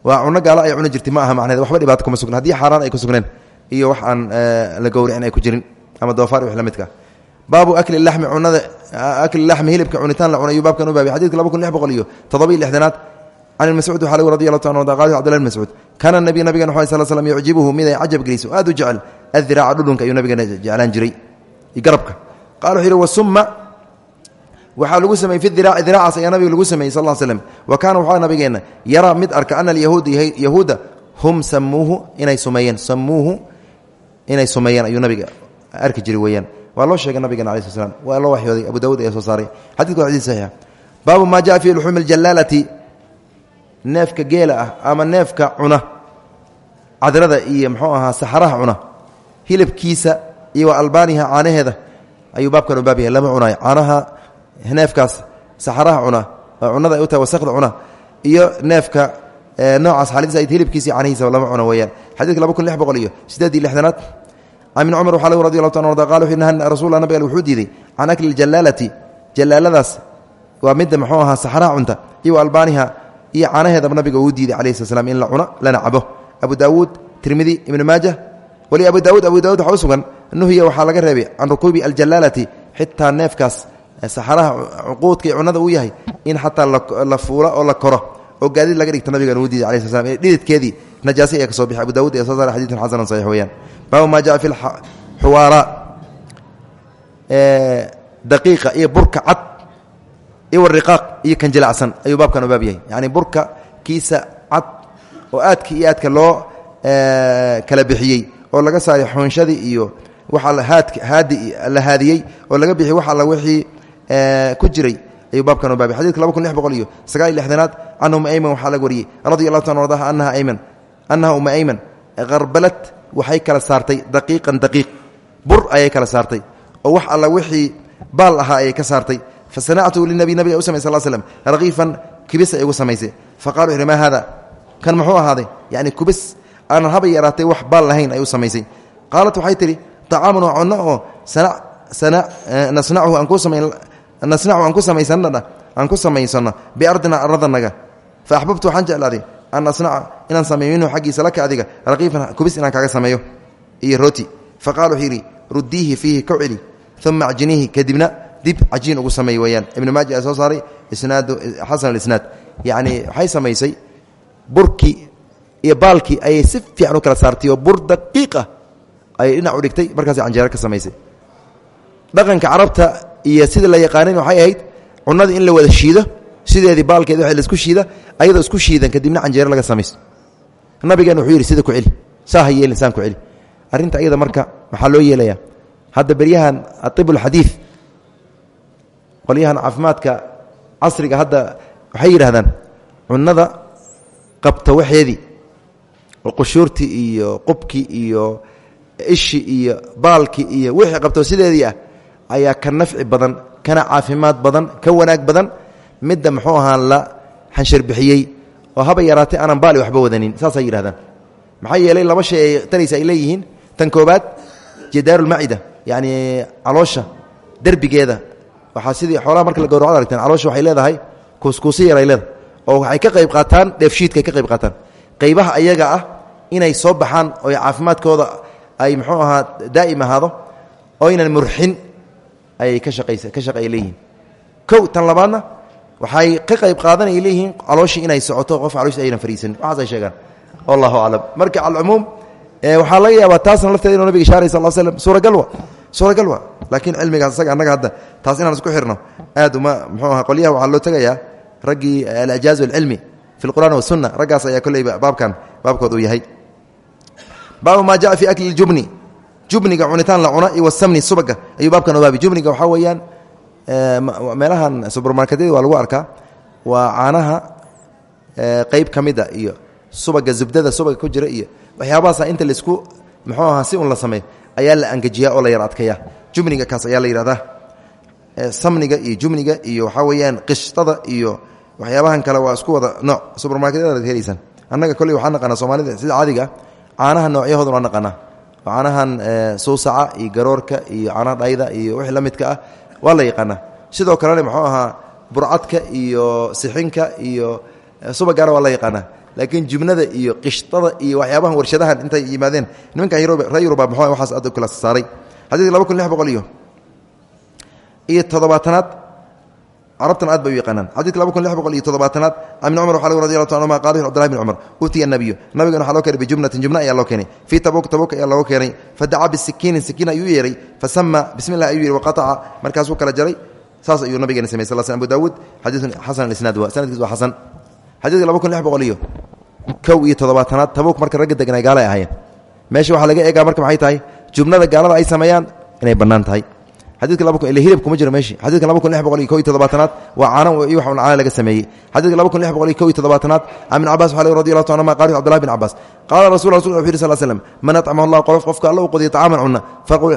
Waa cuno gaalo ay cuni jirtay ma aha macneed waxba dhibaato kuma sugna. Haddii xaaraan ay ku sugneen iyo wax aan la gowricin ay ku jirin ama doofaar wax la midka. Baabu akli lami cunada akli lami hilibka cunitaan la cunay ayuu baabkan u baabay xadidka laba kun lix boqol iyo toddoba-iyo lixdanaad can mascuud waxaa lagu radi allahu ta an qal cbdillah bn mascuud kaana nabiy nabigan wxu sal slm yucjibuhu mid ay cajab geliso aad u jecel adiraaca dhudhunka ayuu nabigeena jeclaan jiray garabka. Qala wuxuu yihi wasumma waxaa lagu sameeyey fi diraaci diraacaas ayaa nabiga lagu sameeyey sal slm wa kaana waxaa nabigeenna yaraa mid arka ana alyahuuda yahuuda hum samuuhu inay sumeeyeen samuuhu inay sumeeyeen ayuu nabiga arki jiray weeyaan. Waa loo sheegay nabigeena ala sl waa loo waxyooday abu dawud ayaa soo saaray. Xadidku waa xadid saxiixa baabu maa jaa fi luxuumi اljalaalati neefka geela ah ama neefka cuna. Cadrada iyo muxuu ahaa saxaraha cuna. Hilibkiisa iyo albaaniha caanaheeda ayuu baabkan u baab lama cunaayo. Caanaha neefkaas saxaraha cuna. Cunada ay u tahay wasakda cuna. Iyo neefka noocaas xaaladiisa hilibkiisa iyo lama cuna weeyaan. Xadidka laba iyo siddeed iyo lixdanaad can ibni cumar waxaa lagu radi allahu ta wuxu naha rasulla nabiga wuxuu diiday can akli jalaalati jalaaladaas waa midda muxuu ahaa saxaraha cunta iyo wa albaaniha iyo caanaheedaba nabiga uu diiday alayh sl slam in la cuno lana cabo abu daawuud tirmidi ibnu maaja wali abu daawuud abu daawud waxa u sugan nuhiya waxaa laga reebay can rukuubi aljalaalati xitaa neefkaas saxaraha cuquudka iyo cunada uu yahay in xataa la fuulo oo la koro oo gaadiid laga dhigta nabigan uu diiday alay sl slam dhididkeedii najaasi ayaa ka soo abu daawud ee soo saara xadiidun xasanan saxiix weeyaan. Baabu jaa fi xuwaara daqiiqa iyo burka cad iyo wariqaaq iyo kan jilacsan ayuu baabkan baab yahay. Yacni burka kiisa cad oo aadka aadka loo kala bixiyey oo laga saaray xoonshadii iyo waxa haadka haadi la haadiyey oo laga bixiyey wax alla wixii ku jiray ayuu baabkan u baabay. Xadidka laba kun lix boqol iyo sagaal iyo lixdanaad ayman waxaa laga wariyey. Allahu taala ardaha anaha ayman annaha uma ayman. Qarbalad waxay kala saartay daqiiqan daqiiq. Bur ayay kala saartay. Oo wax alla wixii baal ahaa ayay ka saartay. Fa sanactu linabi nabiga u samay sal haada? Kan muxuu ahaaday? Yacni kubis. Aanan haba yaraatay wax baal lahayn ay u samaysay waxay tidhi طacaamun waa cunno oo nasnachu aan ku samayn nasnacu aan ku samaysannana aan ku samaysano biardina aradanaga fa axbabtu waxaan jeclaaday an asnaca inaan sameeyo minhu xaggiisa laka adiga raqiifan kubis inaan kaaga sameeyo iyo rooti fa qala wuxuu yidhi rudiihi fiihi ku celi uma acjiniihi kadibna dib cajiin ugu sameey weeyaan ibnu maaja a soo saaray isnaadu xasan alisnaad yacni waxay samaysay burkii iyo baalkii ayay si fiican u kala saartay oo bur daqiiqa ayay dhinac u dhigtay markaas canjeero ka samaysay dhaqanka carabta iyo sida la yaqaanin waxay ahayd cunada in la wada shiido sideedii baalkeedi wa la isku shiida ayadoo isku shiidan kadibna canjeero laga samayso nabigeena wuxuu sida ku celi saa ha ku celi. Arrinta ayada marka maxaa loo yeelayaa. Hadda beryahan aib ulxadiid qolyahan caafimaadka casriga hadda waxay yidhahdaan cunada qabta waxeedii oo iyo qubkii iyo ishi iyo baalki iyo wixii qabto sideedii ah ayaa ka nafci badan kana caafimaad badan ka wanaag badan midda muxuu ahaa la xansharbixiyey oo haba yaraatay aanan baali waxba wadanin. Saasay yidhahdaan maxaa yeelay laba shay ay tanaysa ay leeyihiin. Tan koobaad jidaarulmacida yacni caloosha derbigeeda. Waxaa sidii xoolaha marka la gowracod aragteen caloosha waxay leedahay kuuskuusi yar ay leedahay oo waxay ka qayb qaataan dheefshiidkaay ka qayb qaataan. Qaybaha ayaga ah inay soo baxaan oo caafimaadkooda ay muxuu ahaa daa'im ahaado oo ynan murxin ayay ka shaqeey leeyihiin. Kow tan labaadna waxay ka qayb qaadanay leeyihiin calooshii inay socoto qof calooshii aynan fariisanin waxaas ay sheegaan. Wallahu aclam. Marka alcumuum waxaa laga yaabaa taasna lafteeda inuu nabiga ishaaray sal slam suuragal wa suuragal wa laakiin cilmigaas isaga annaga hadda taas inaan isku xirno. Aad uma muxuu aha qolyaha waxaa loo tegayaa raggii alajaazu alcilmi fi lqur'aan wasunna raggaas ayaa kolleyba baabkan baabkood uu yahay. Baabu maa jaa fi akli jubni jubniga cunitaan la cuna iyo wasamni subaga ayuu baabkan obaabi jubniga waxaa weeyaan meelahan subermarketyada waa lagu arkaa waa caanaha qeyb ka mida iyo subaga zubdada subaga ku jira iyo waxyaabahaasa inta la isku muxuu ahaa si un la sameey ayaa la angajiyaa oo la yar adkaya jubniga kaas ayaa la yidhahdaa samniga iyo jubniga iyo waxaa weeyaan qishtada iyo waxyaabahan kale waa isku wada nooc subermarketyada helaysaan annaga kolley waxaa naqaanaa soomaalida sida caadiga caanaha noocyahoodan naqaanaa caanahan suusaca iyo garoorka iyo caanaha dhayda iyo wixii la midka ah waa la yaqaanaa sidoo kalena muxuu ahaa burcadka iyo sixinka iyo subagaana waa la yaqaanaa laakiin jubnada iyo qishtada iyo waxyaabahan warshadahan intay yimaadeen nimankan ree yuruba mxu waxaas aad kala saaray. Xadiidka laba kun lix boqol iyo iyo toddobaatanaad carabtan aad bay u yaqaanaan. Xadidka laba kun lix boqol iyo toddobaatanaad an ibn cumar waxa lg radi allahu ta anuma qala cbdullahi bn cumar utiya nabiyu nabigan waxaa loo keenay bijumnatin jumna ayaa loo keenay. Fii tabuk tabuk ayaa looga keenay. Fadacaa bisikiinin sikiin ayuu yeeray. Fasama bismi llah ayuu yihi waqataca markaasuu kala jaray. Saas ayuu nabigeena samey sal sl abu daawuud xadiidun xasan alisnaad wa sanadkiis waa xasan. Xadiidka laba kun lix boqol iyo kow iyo toddobaatanaad tabuk marka ragga deganay gaala ay ahaayeen. Meesha waxaa laga eegaa marka maxay tahay? Jumnada gaalada ay sameeyaan inay bannaan tahay xadidka laba kun ila hilib kuma jiro meeshi. Xadidka laba kun lix boqol iyo kow iyo toddobaatanaad waa caano iyo wax un caana laga sameeyey. Xadidka laba kun lix boqol iyo kow iyo toddobaatanaad can ibn cabas waxaa radi allahu ta anhuma qala abdullahi bin cabbaas. Qaala rasul rasul wuxu yiri sal slam man atcamahu allah qof qofka alla u qodiyo tacaaman cunna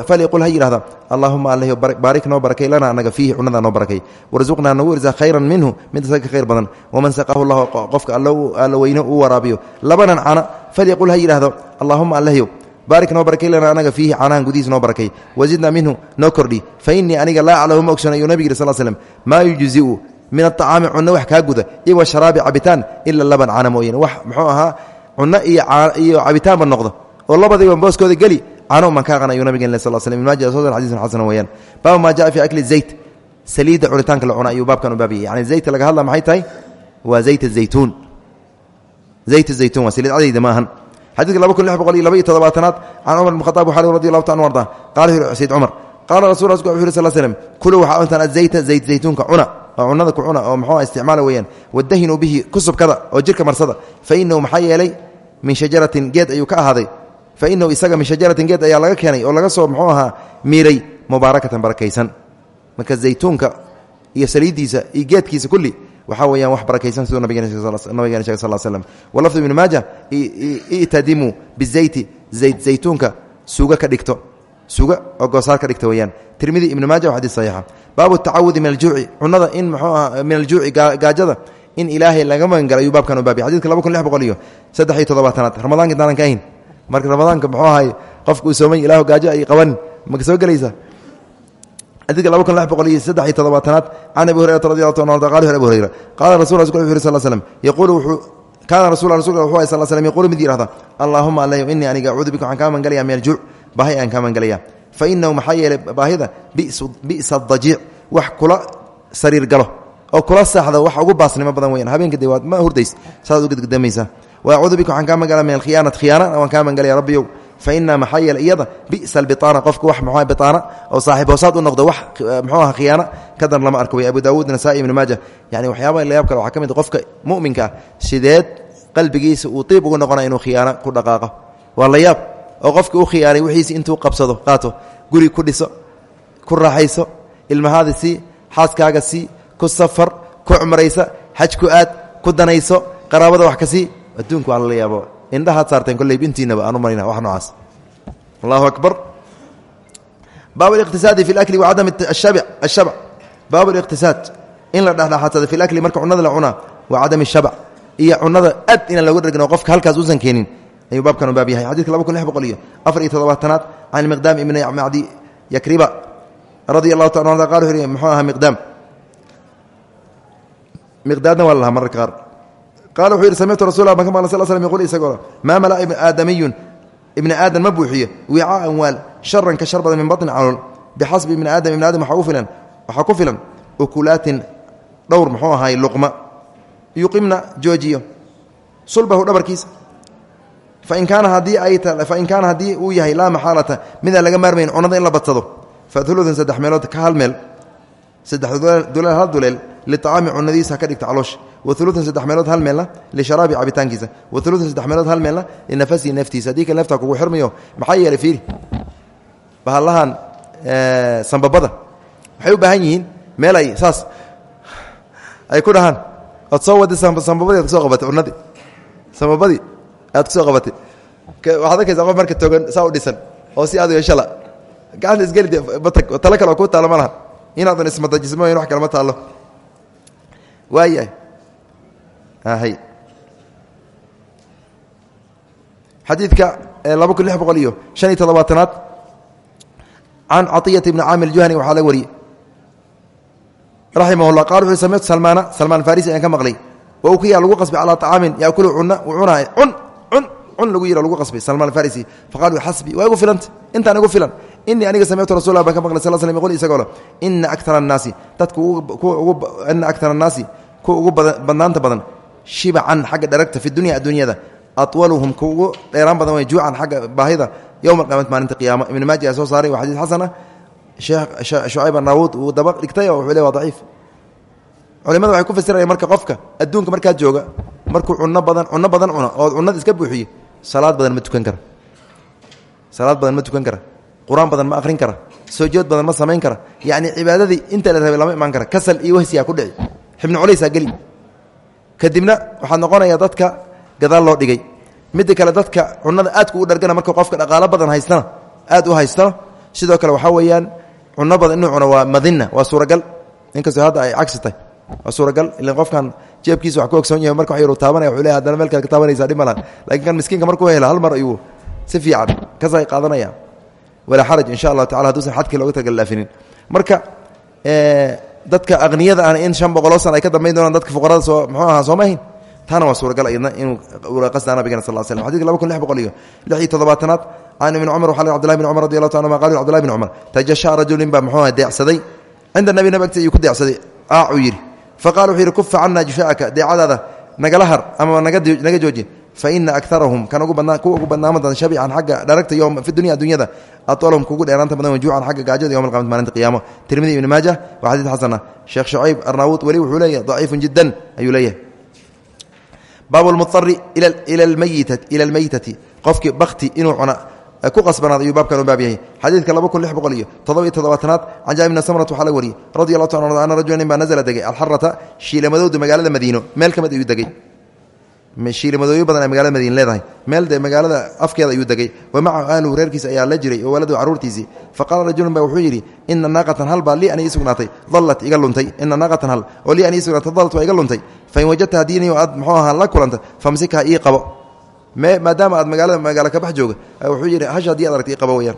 falyaqul ha yidhahda allahuma allahy baarik noo barakay lana anaga fiihi cunada noo barakay. Warzuqnaa nagu irsa khayran minhu mid isaga khayr badan. Waman saqahu llahu qofka alla weyne uu waraabiyo. Labanan cana falyaqul ha yidhahdo allahuma allahyow baarik noo barakay lana anaga fiihi caanahan gudihiis noo barakay. Wazidnaa minhu noo kordhi. Fa innii aniga laa aclamu ma ogsoon ayuu nabig yiri sal slm maa yujziu min aطacaami cunno wax kaa guda iyo wa sharaabi cabitaan ila laban caana mooyane wax muxuu ahaa cunno iyo cabitaanba noqdo oo labadiiba booskooda geli caano uman ka aqan ayuu nabigeen sal slm ibn maaja soo xadiisun xasan weeyaan. Baabu maa jaa fi akli zayt saliidda cunitaanka la cuna ayuu baabkan u baabiyay yani zayta laga hadla maxay tahay? Waa zayt zaytuun zayt zaytuun waa saliid cadayda ma ahan xadidka laba kun lix boqol iyo laba iyo toddobaatanaad can cumar bn khaaab waxaa radi allahu ta anu arda qala sayd cumar qaala rasul wuxu yiri sal slm kuluu waxaa cuntaan azayta zayt zaytuunka cuna oo cunada ku cuna oo muxuu isticmaala weeyaan wadahinuu bihi ku subkada oo jirka marsada fa inahu maxaa yeelay min shajaratin geed ayuu ka ahaaday fa inahu isaga min shajaratin geed ayaa laga keenay oo laga soo muxuu ahaa miiray iyo saliiddiisa iyo geedkiisa kulli waxaa weyaan wax barakaysan siduu nabigeen sheg sal slm walafdu ibnu maaja itadimuu bizayti zayd zaytuunka suuga ka dhigto. Suga oo goosaar ka dhigta weyaan tirmidi ibnu maaja waa xadis saxiixa. Baabu tacawudi min aljuuci cunada in muxuu aha min gaajada in ilaahay laga magangalo ayuu baabkan u baabiya xadidka laba kun lix boqol iyo saddex iyo toddobaatanaad ramadaanka intaanan ka ahayn. Marka ramadaanka muxuu ahay qofka uu soomay ilahu gaajo ay qaban. Maka soo xadidka laba kun lix boqol iyo saddex iyo toddobaatanaad can abi hurayrata radi allahu ta abi hurayra qaala rasul yiri sal slm yaquulu wuxuu kaana rasul rasulka wuxuu ahay sal slm yaquulu mid yihahda allahuma alayo innii aniga acuudu bika waxaan kaa magangalaya min aljuuc baahi aan kaa magangalaya fa inahu maxaa yeelay baahida? Bi'sa dajiic wax kula sariir galo oo kula saaxda wax ugu baasnimo badan weyaan habeenka de waad ma hurdays saaad ugedgdamaysaa wa acuudu bika waxaan kaa magangalaya min alkhiyaanat khiyaana waan kaa magangalaya rabbiyow fa inaa maxaa yeelay iyada bi'sa albiaana qofka wax muxuu biaana oo saaxiib hoosaad u noqdo wax muxuu aha khiyaana? Kadan lama arko. Wey abu daawuud nasaai ibnu maaja. Yani waxyaabaha layaab kale waxaa ka mid qofka mu'minka ah sideed qalbigiisa uu diib ugu noqonaya inuu khiyaano ku dhaqaaqo. Waa la yaab. Oo qofka u khiyaanay wixiisi intuu qabsado qaato guri ku dhiso ku raaxayso ilmahaada sii xaaskaaga sii ku safar ku cumraysa xaj aad ku danayso qaraabada wax ka sii. Adduunku waa indhahaad saarteen kolley intiinaba aan u marina wax noocaas allahu akbar baab اliqtisaadi fi اlakli wacadam ashabc baab اliqtisaad in la dhexdhexaadsado fi اlakli marka cunada la cunaa wa cadam الshabc iyo cunada aad inaan looga dhergno qofka halkaas usan keenin ayuu baabkan u baab yahay xadidka laba kun lix boqol iyo afar iyo toddobaatanaad can miqdaam ibni macdi yakriba radia allahu ta qal wuxu yhi muxuu ahaa miqdaam miqdaadna waa la lahaa mararka qaar qaala wuxuu yidhi samictu rasul baan ka maqlay sal slm yqul isagoo maa malaa aadamiyun ibni aadam ma buuxiyo wicaaan waal sharan ka shar badan min batni calool bixasbi ibni aadam ibni aadam waxaa ku filan ukulaatin dhowr muxuu ahaay luqma yuqimna joojiyo sulbahu dhabarkiisa fain kaana haddii ay fain kaana haddii uu yahay laa maxaalata midaan laga maarmayn cunada in la badsado fa uludun saddex meelood ka hal meel saddex duleel hal duleel liطacaami cunadiisa ka dhigta caloosha wa uludun saddex meelood hal meelna lisharaabi cabitaankiisa wa uludun saddex meelood hal meelna linafasihi naftiisa haddii kale naftaa kugu xirmayo maxaa yeelay fiiri bahallahan sambabada waxay u baahan yihiin meel ay saas ay ku dhahaan ood soo wadi sambabadii ad ku soo qabatay cunadii sambabadii aad ku soo qabatay waxaad arkaysaa qof marka togan saa u dhisan oo si kuu taalo ma laha waayahay. Hay xadiidka laba kun lix boqol iyo shan iyo toddobaatanaad can caطiyata ibni caamir juhani waxaa laga wariyey. Raximah llah qala wuxu samictu salmaana salmaan farisi ayaan ka maqlay. Wa ukiya lagu qasbay calaa طacaamin yaakulu cuna uu cunaay cun cun cun lagu yiro lagu qasbay salmaan farisi. Faqalu xasbi waa igu filanta intaan igu filan. Inii aniga samictu rasul baan ka maqlay sal slm yqul isagoo le ina akara annaasi dadka ina akara annaasi kuwa ugu badan shibacan xagga dharagta fi dunya adduunyada atwaluhum kuwa ugu badan way juucan xagga baahida. Yowma alqiyamati maalinta qiyaama ibn maaji aa soo saaray waa xadiis xasan ah shucayb anawuud uu daba dhigtay oo wuxuu waa daciif. Culimada waxay ku fasirayaan marka qofka adduunka markaa jooga markuu cuno badan cuno badan cuna oo cunada iska buuxiyo salaad badan ma tukan kara. Salaad badan ma tukan kara. Qur'aan badan ma akhrin kara. Soojood badan ma samayn kara. Yacni cibaadadii inta la rabay lama imaan kara. Kasal iyo wahsiyaa ku dhici xibnu culaysaa geli kadibna waxaa noqonaya dadka gadaal loo dhigay. Midda kale dadka cunada aadku u dhargana marka qofka dhaqaalo badan haystana aad u haystana sidoo kale waxaa weeyaan cuno badan inuu cuno waa madina waa suuragal. Inkastoo hadda ay cagsi tahay waa suuragal. Ilan qofkan jeebkiisa wax ku ogsoon yahay marka yar taabanaya wuxuu leeyahay haddana meel kale ka taabanaysaa dhib malahan laakiin kan miskiinka markuu helo hal mar ayuu si fiican kasay qaadanaya. Walaa xaraj insha allahu tacala haduusan xadkii looga tagalaafinin marka dadka akhniyada ah in shan boqoloo ay ka dambayn doonaan dadka fuqarada soo muxuu ahaa sooma ahayn waa suuragal ayadna inuu qasdaa nabigana sal slam xadidka laba kun lix boqol iyo lix iyo toddobaatanaad can ibni cumar waxaa cbdullahi bn cumar radi allahu ta anuma qal cbdullahi bn cumar tajashaa rajulin baa muxuu aha deecsaday. Cinda nabi nab ku deecsaday. Aacuu yidhi. Faqala wuxuu yidhi kufa cana jushaa'aka deecadaada nagala har ama naga jooji faina akarahum kan kuwa ugu badnaama badan shabican xagga dharagta dunya addunyada aطalhum kugu dheeraanta badan wajuucan xagga gaajada yowm alqamati maalinta qiyaamo tirmidi ibni maaja waa xadiid xasana sheekh shucayb arnaawud weli wuxuu leeyahay daciifun jiddan ayuu leeyahay baabu lmuari ila almayitati qofkii bakti inuu cuna ku qasbanaad ayuu baabkan u baab yahay xadiidka laba kun lix boqol iyo toddoba iyo toddobaatanaad can jaabir bni samrat waxaa la wariyey radi allahu taala ana rajula nin baa nazla degay alxarata shiilamadowda magaalada madiino meel ka mid ayuu degey shiilimadooyo badan ay magaalada madiine leedahay. Meel dee magaalada afkeeda ayuu degay. Wa macahu ahluhu reerkiisa ayaa la jiray oo waladu carruurtiisii fa qaala rajulun ba wuxuu yidhi ina naaqatan hal baa lii an ii dallat iga luntay. Ina naaqatan hal. Oo lii an ii dallat iga luntay. Fain wajadta haddii aad muxuu ahaa la kulanta famsikha ii qabo. Maadaama aad magaalada magaalo kabax jooga wuxuu yidhi hashi haddii ad aragta qabo weyaan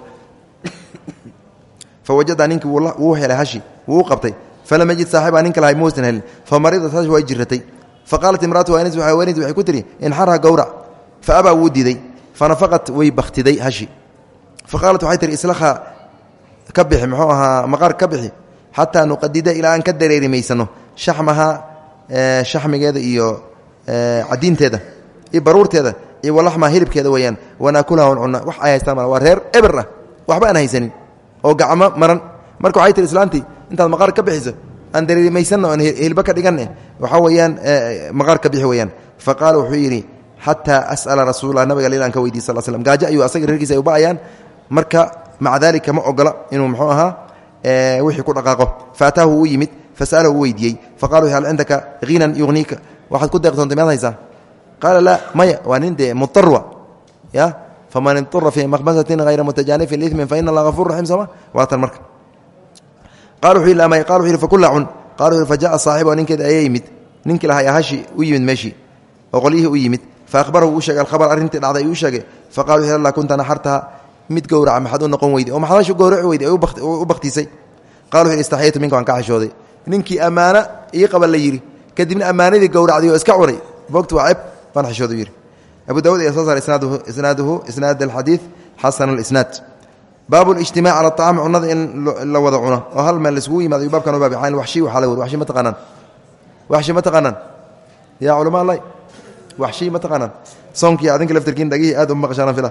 fa wajada wuu helay hashi. Wuu qabtay. Falam yajid ninka lahay muusan helin. Fa maridat jirratay faqaalat imraatu haweenaydi waxay ku tihi inxarha gowrac fa abaa wuu diiday fanafaqat way bakhtiday hashi fa qaalat waxay tihi islakha ka bixi muxuu ahaa maqaar ka bixi xataa nuqadida ilaa ka dareerimaysano shaxmaha shaxmigeeda iyo cadiinteeda iyo baruurteeda iyo walaxmaa hilibkeeda weeyaan wanaakulaha on cunna wax ay haystaan waa reer eber ah waxba aan haysanin oo gacmo maran marka waxay tihi islaantii intaad maqaar ka bixiso aan dareerimaysanna oon hilba ka dhiganne waxaa weeyaan maqaar ka bixi weyaan fa qaala wuxuu yidhi xataa as'ala rasuullah nabiga lilaan ka weydiy sal slm gaajo ayuu asaga reerkiisa ay u ba'ayaan. Marka maca daalika ma ogola inuu muxuu ahaa wixii ku dhaqaaqo. Faataahu uu yimid fasa'alahu u weydiiyey. Faqala hal cindaka hinan yugniika? Waxaad ku deeqtoontay miyaad haysaa qaala laa maya waa nin dee mutarwa. Ya? Faman idura fii maqmasatin hayra mutajaanifin limin fa ina allah gafur raxim sooma waatan marka faja'a saaxibahu ninkeeda ayaa yimid. Ninkii lahaa ahashi u yimid meeshii oo qolyihii u yimid. Fa akhbarahu uu sheegay alkhabar arrintii dhacday uu sheegay. Fa qala wuxu alla kunta naxartaha mid gowraca maxaad u noqon weyday oo maxaad hashi gowraci weyday u bakhtiisay qala istaxyaytu minka waan ka xishooday ninkii ammaano ii qaba la yidhi. Kadibna ammaanadii gowracday oo iska cunay boogtu waa ceeb baan xishoodu yidhi. Abu dawud ayaa soo saaray isnaaduhu isnaad alxadiid xasan alisnaad baab ijtimac cala acaami cunada in la wada cuno. Oo hal meel laisugu yimaado baabkan baab an waxshi waxaa la weri waxshi ma taqaanaan waxshi ma taqaanaan yaa culama allah waxshi ma taqaanaan soonkii adinka laftirkiin dhagihii aad uma maqashaanan fila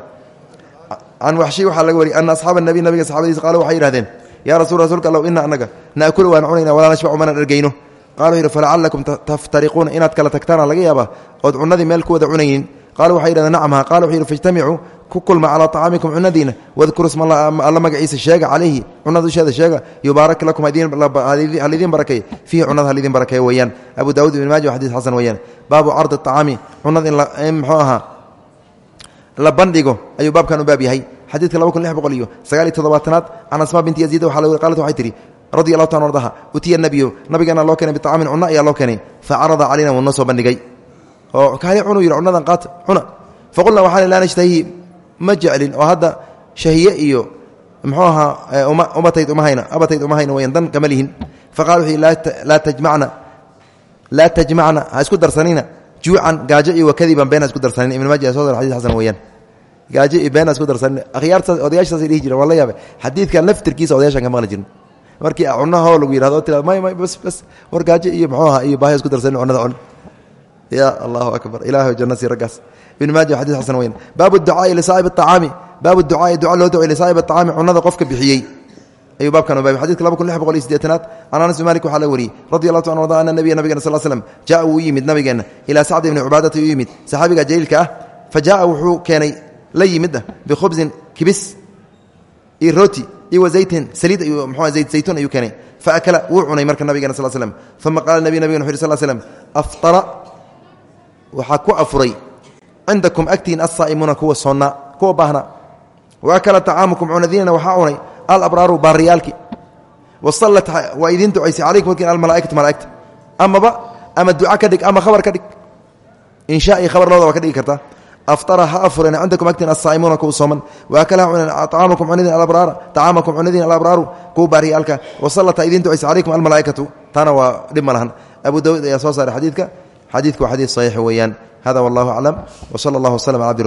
can waxshi waxaa laga wari ana asxaaba nabi nabiga saxaabadiisa qaalo waxay yidhahdeen yaa rasul rasuulka allow ina anaga naakula waan cunayna walaa nashbacu mana dhergayno qalu yidhi falacalakum taftariquuna inaad kala tagtaana laga yaabaa ood cunadii meel ku kulma calaa طacaamikum cunadiina wadkuru sma alla magaciisa sheega calayhi cunada dusheeda sheega yubaarak lakum halidiin barakeey fiihi cunada halidin barakeeya weeyaan. Abu daawud ibn maaja xadis xasan weeyaan. Baabu cardi acaami cunada in muxuu ahaa la bandhigo ayuu baabkan u baab yahay. Xadiidka laba kun lix boqol iyo sagaal iyo toddobaatanaad can asmaa binti yaziid waxaa la qalat waxay tihi radi allahu taala ardaha utiya nabiyu nabigeena loo keenay biطacaamin cunno ayaa loo keenay facarada calayna wuu noo soo bandhigay. Oo kaali cunuu yidhi cunadan qaata cuna. Faqulna waxaan laa nashtahi ma jeclin oo hadda shahiye iyo muxuu ahaa umatayd uma hayna abatayd uma hayna wayan dan kama lihin. Faqala wuxuu laa tajmacna laa ha isku darsanina juucan gaajo iyo wakadiban been ha isku darsanina ibn maaja soo xadis xasan weeyaan. Gaajo ha isku darsanina akhyaartaas odayaashaasay dhihi jireen waa la yaabe xadiidkan laftirkiisa odayaashan ka markii cunahoo lagu yidhahdo tira may may bas bas war gaajo iyo muxuu ahaa iyo baahi isku darsanina cunada cun ya allahu akbar. Ilahay jannasi raggaas ibn maaja xadis xasan weyan baabu ducaai lisaaib acaami baabu ducaai duca loo ducay lisaaib acaami cunada qofka bixiyey. Ayuu baabkan u baabay xadidka laba kun lix boqol iyo sideetanaad. Can anas bin malik waxaa la wariyey. Radi allahu ta arda ana nabiya nabigena sal slm jaa wuu yimid nabigeenna. Ilaa sacd ibni cubaadata u yimid. Saxaabiga jaliilka ah. Fa jaaa wuxuu keenay la yimid ah bikhubsin kibis iyo rooti iyo wazaytin saliid ayuu mxu zayt zaytuun ayuu keenay. Fa akala wuu cunay marka nabigena sal slm uma qaala nabi nabigena wuxu yh sl slm aftara waxaa ku afuray. Cindakum agtiin asaa'imuuna kuwa soonnaa kuwa baahna. Wa akala طacaamukum cunadiinana waxaa cunay alabraaru baariyaalki. Wasallat waa idiin ducaysay calaykum warkiin almalaaikatu malaaigta. Amaba ama duca ka dhig ama khabar ka dhig. Insha iyo khabar labada waa ka dhigi kartaa aftara ha afureen cindakum agtiin asaa'imuuna kuwa sooman. Wa akala ha cuneen acaamakum cunadiin alabraara tacaamakum cunadiin alabraaru kuwa baariyaalka. Wasallata idiin ducaysay calaykum almalaaikatu. Taana waa dhib ma lahan abu dawuud ayaa soo saaray xadiidka xadiidku waa xadiid saxiix weeyaan. Hada wallahu aclam wsala allah wslm ala abdi